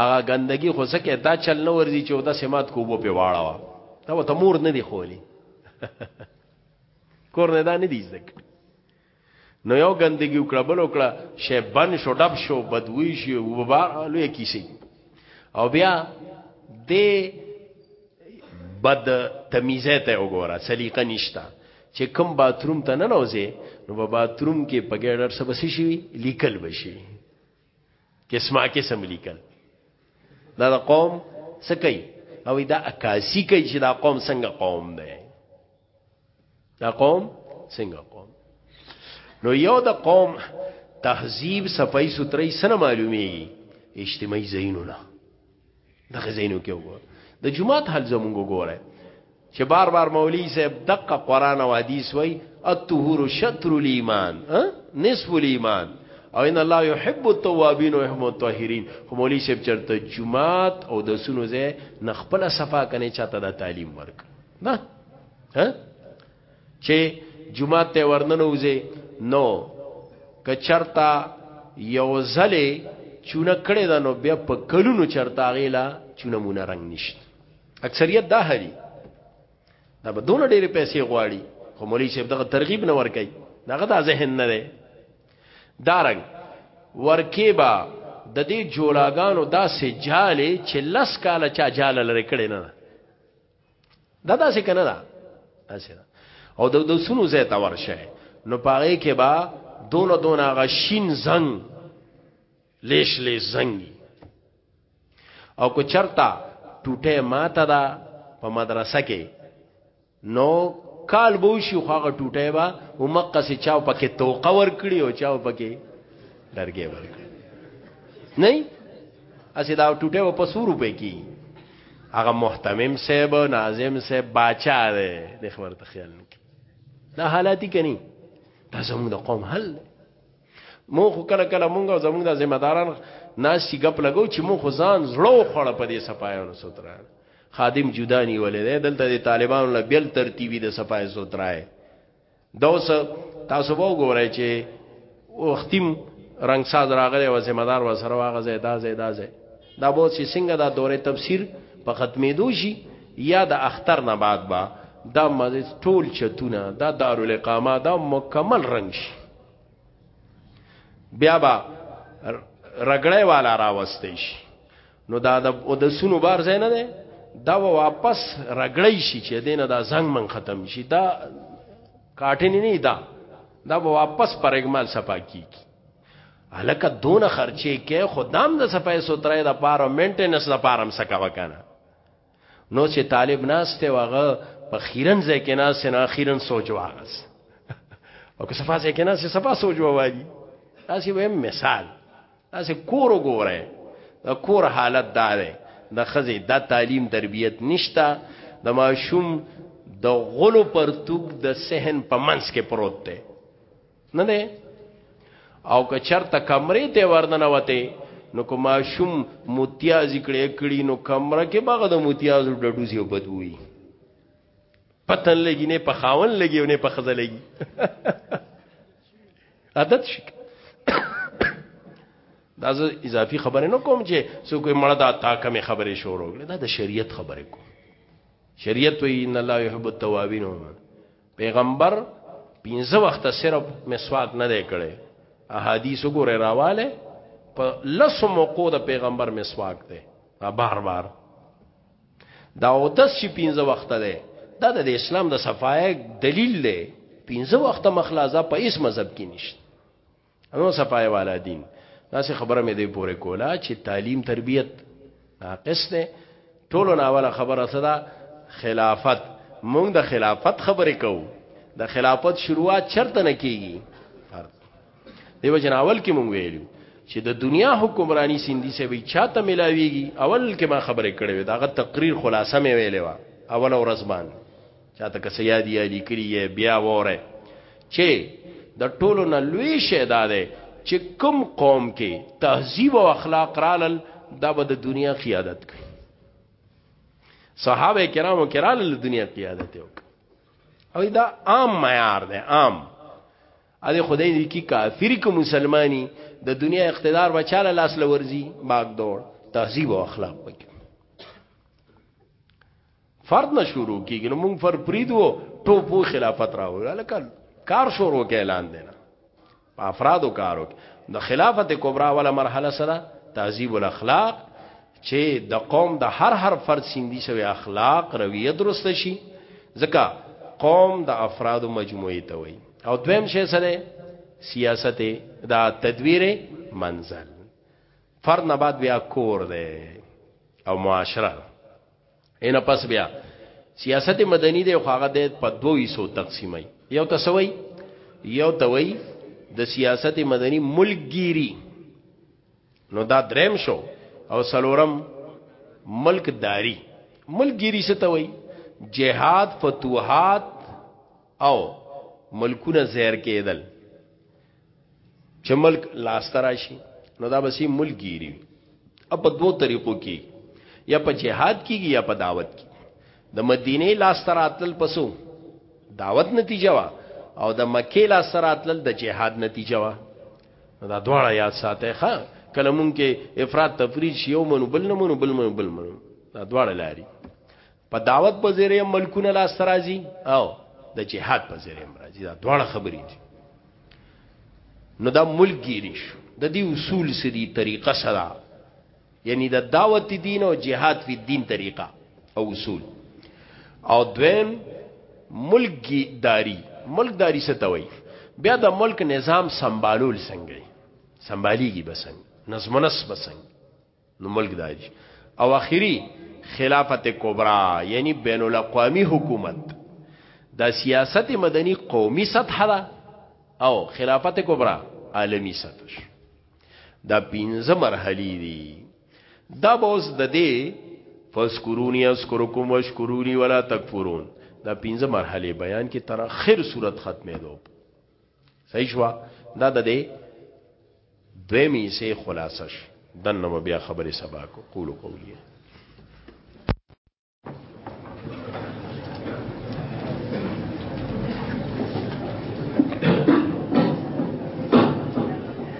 Speaker 1: هغه ګندګي خو سکه دا چل نه ورځي چې ودا سمات کو وو په واړه وا دا وته مور نه دی خولي کور نه دا نه دی زک نو یو ګندګي وکړه بل وکړه شی بن شو ډب شو بدوي شي وبار لوی کیسي او بیا د بد تمیزه ته وګوره سلیقه نشتا چې کم باتروم ته نه نوځي نو په باتروم کې په ګډر سبسي شي لیکل بشي قسمه قسم لیکل دا د قوم سکی او دا اکاسی کوي چې دا قوم څنګه قوم دی دا قوم څنګه قوم نو یو د قوم تهذیب صفای سوتري سره معلومیږي اجتماعي زینونه دغه زینو کې وګوره د جمعات حل زمونږ وګوره چې بار بار مولوی صاحب دقه قران او حدیث وای الطهور شطر الايمان نصف الايمان او ان الله يحب التوابين ويحب المطهرين خو مولوی صاحب چرته جمعات او د سونو زه نه خپل صفا کني چاته د تعلیم ورک نه ها چې جمعه ته ورننوځي نو که چرتا یو ځلې چونه کړې ده نو بیا په کلونو چرتا غیلا چونه مونږ رنگ نشته اکثریت دا هري دا به دونه ډېرې پیسې غواړي خو مولوی صاحب دغه ترغیب نه ورکي دغه دا ذهن نه دی دارنګ ورکی با د دې جوړاګانو داسې جاله چې لس کاله چا جاله لري کړي نه دا داسې کنه دا داسې دا او د دو سونو زه تا ورشه نو پاره کې با دون دون هغه شین زنګ لیش لی زنګي او کو چرتا ټوټه ماته دا په مدرسه کې نو کال بو شي خو هغه ټوټه با او مقه سي چاو پکې توقه ور کړی او چاو پکې درګه ور کړی نه اسی دا ټوټه په 100 روپے کې هغه محتمم صاحب ناظم صاحب باچا دی د خبر ته خیال نه دا حالاتی کني دا زموږ د قوم حل دی مو خو کله کله مونږ زموږ د ذمہ داران ناس چې غپ لګو چې مو خو ځان زړو خړ په دې صفایانو سوتره خادم جدانی ولې دلته د طالبانو له بیل ترتیبي د صفای سوتره دا اوس تاسو وو ګورئ چې وختیم رنگ ساز راغلی و ذمہ دار و سره واغه زیدا زیدا زی دا بہت سی څنګه دا دوره تفسیر په ختمې دوشي یا د اختر نه بعد با دا مزه ټول چتونه دا دارالاقامه دا مکمل رنگ شي بیا با رګړې والا راوستې شي نو دا د اودسونو بار ځای نه دی دا واپس رګړی شي چې دینه دا زنګ من ختم شي دا کاټن نه دا دا واپس پر اجمال صفا کیږي الکه دون خرچه کې خدام د صفای سوتره د پاره مینټیننس د پاره هم سکه وکنه نو چې طالب ناشته واغه په خیرن ځای کې ناشته نه خیرن سوچ واغس او که صفه ځای کې ناشته صفه سوچ وایي تاسو به مثال تاسو کور وګورئ دا کور حالت دا دی د خزې دا تعلیم تربیت نشتا د ماشوم د غلو پرتوګ د سهن په منس کې پروت دی نه ده او که چرته کمرې ته ورننه وته نو که ماشوم متیاز کړي کړي نو کمره کې باغ د متیاز ډډو سی بدوي پتن لګي نه په خاون لګي نه په خزه لګي عادت شي دا زه اضافي خبره نه کوم چې څوک مړه دا تا کمې خبرې شروع کړي دا د شریعت خبره کوم شریعت وی ان الله يحب التوابین پیغمبر پنځه وخت صرف مسواک نه دی کړي احادیث وګوره راواله په لس موقو د پیغمبر مسواک دی بار بار دا او د شي پنځه وخت دی دا د اسلام د صفای دلیل دی پنځه وخت مخلازه په هیڅ مذهب کې نشته نو صفای والا دین دا څه خبره مې دی پوره کوله چې تعلیم تربیت ناقص ده ټولو ناوله خبره صدا خلافت مونږ د خلافت خبرې کوو د خلافت شروعات چرته نه کیږي فرض دیو جناول کې مونږ ویلو چې د دنیا حکمرانی سیندی سه وی چاته ملاویږي اول کې ما خبرې کړې وې داغه تقریر خلاصه مې ویلې و اول ورځ باندې چاته که سیادی یا لیکلی یا بیا وره چې د ټولو نه لوی شی دا دی چې کم قوم کې تهذیب او اخلاق رالل دا به د دنیا قیادت کوي صحابه کرامو کرال د دنیا قیادت یو او دا عام معیار دی عام ا دې خدای دې کی کافر کو مسلمانی د دنیا اقتدار بچاله لاس لورځي باغ دور تهذیب او اخلاق پکې فرد نه شروع کیږي نو موږ فر پریدو ټوپو خلافت راوړل الکه کار شروع کې اعلان دی نه په افرادو کارو د خلافت کبرا ولا مرحله سره تعذیب الاخلاق چې د قوم د هر هر فرد سیندي سوی اخلاق رویه درست شي ځکه قوم د افرادو مجموعه ته وي او دویم شی سره سیاست دا تدویر منزل فرد نه بعد بیا کور دی او معاشره ان پس بیا سیاست مدنی دی خو هغه د په دوه حصو تقسیمای یو تسوی یو توی د سیاست مدنی ملکګيري نو دا دریم شو او سلورم ملکداری ملکګيري څه توي جهاد فتوحات او ملکونه زهر کېدل چې ملک لاستراشي نو دا بسې ملک گیری اب په دوو طریقو کې یا په جهاد کېږي یا په دعوت کې د مدینه لاستراتل پسو دعوت نتیجه وا او د مکه لاستراتل د جهاد نتیجه وا دا دواړه یاد ساته ښا کله مونږ کې افراط تفرید شیو منو بل نه منو بل منو بل منو دا دواړه لاري په دعوت په زیرې ملکونه لا سرازي او د جهاد په زیرې مرزي دا دواړه خبرې دي نو دا ملک ګیری شو د دې اصول سری طریقه سره یعنی د دعوت دین او جهاد فی دین طریقه او اصول او دویم ملک داری ملک داری څه ته وایي بیا د ملک نظام سمبالول څنګه سمباليږي بسنګ نظم نس بسنګ نو ملک داج او اخیری خلافت کبرا یعنی بین الاقوامی حکومت دا سیاست مدنی قومی سطح دا او خلافت کبرا عالمی سطح دا پینځه مرحلی دی دا بوز د دې فذكروني اذكركم واشكروني ولا تکفرون دا پنځه مرحله بیان کې تر اخر صورت ختمه دوه صحیح شو دا د دې دویمې سه خلاصه شي دنه بیا خبره سبا کو قول قولیه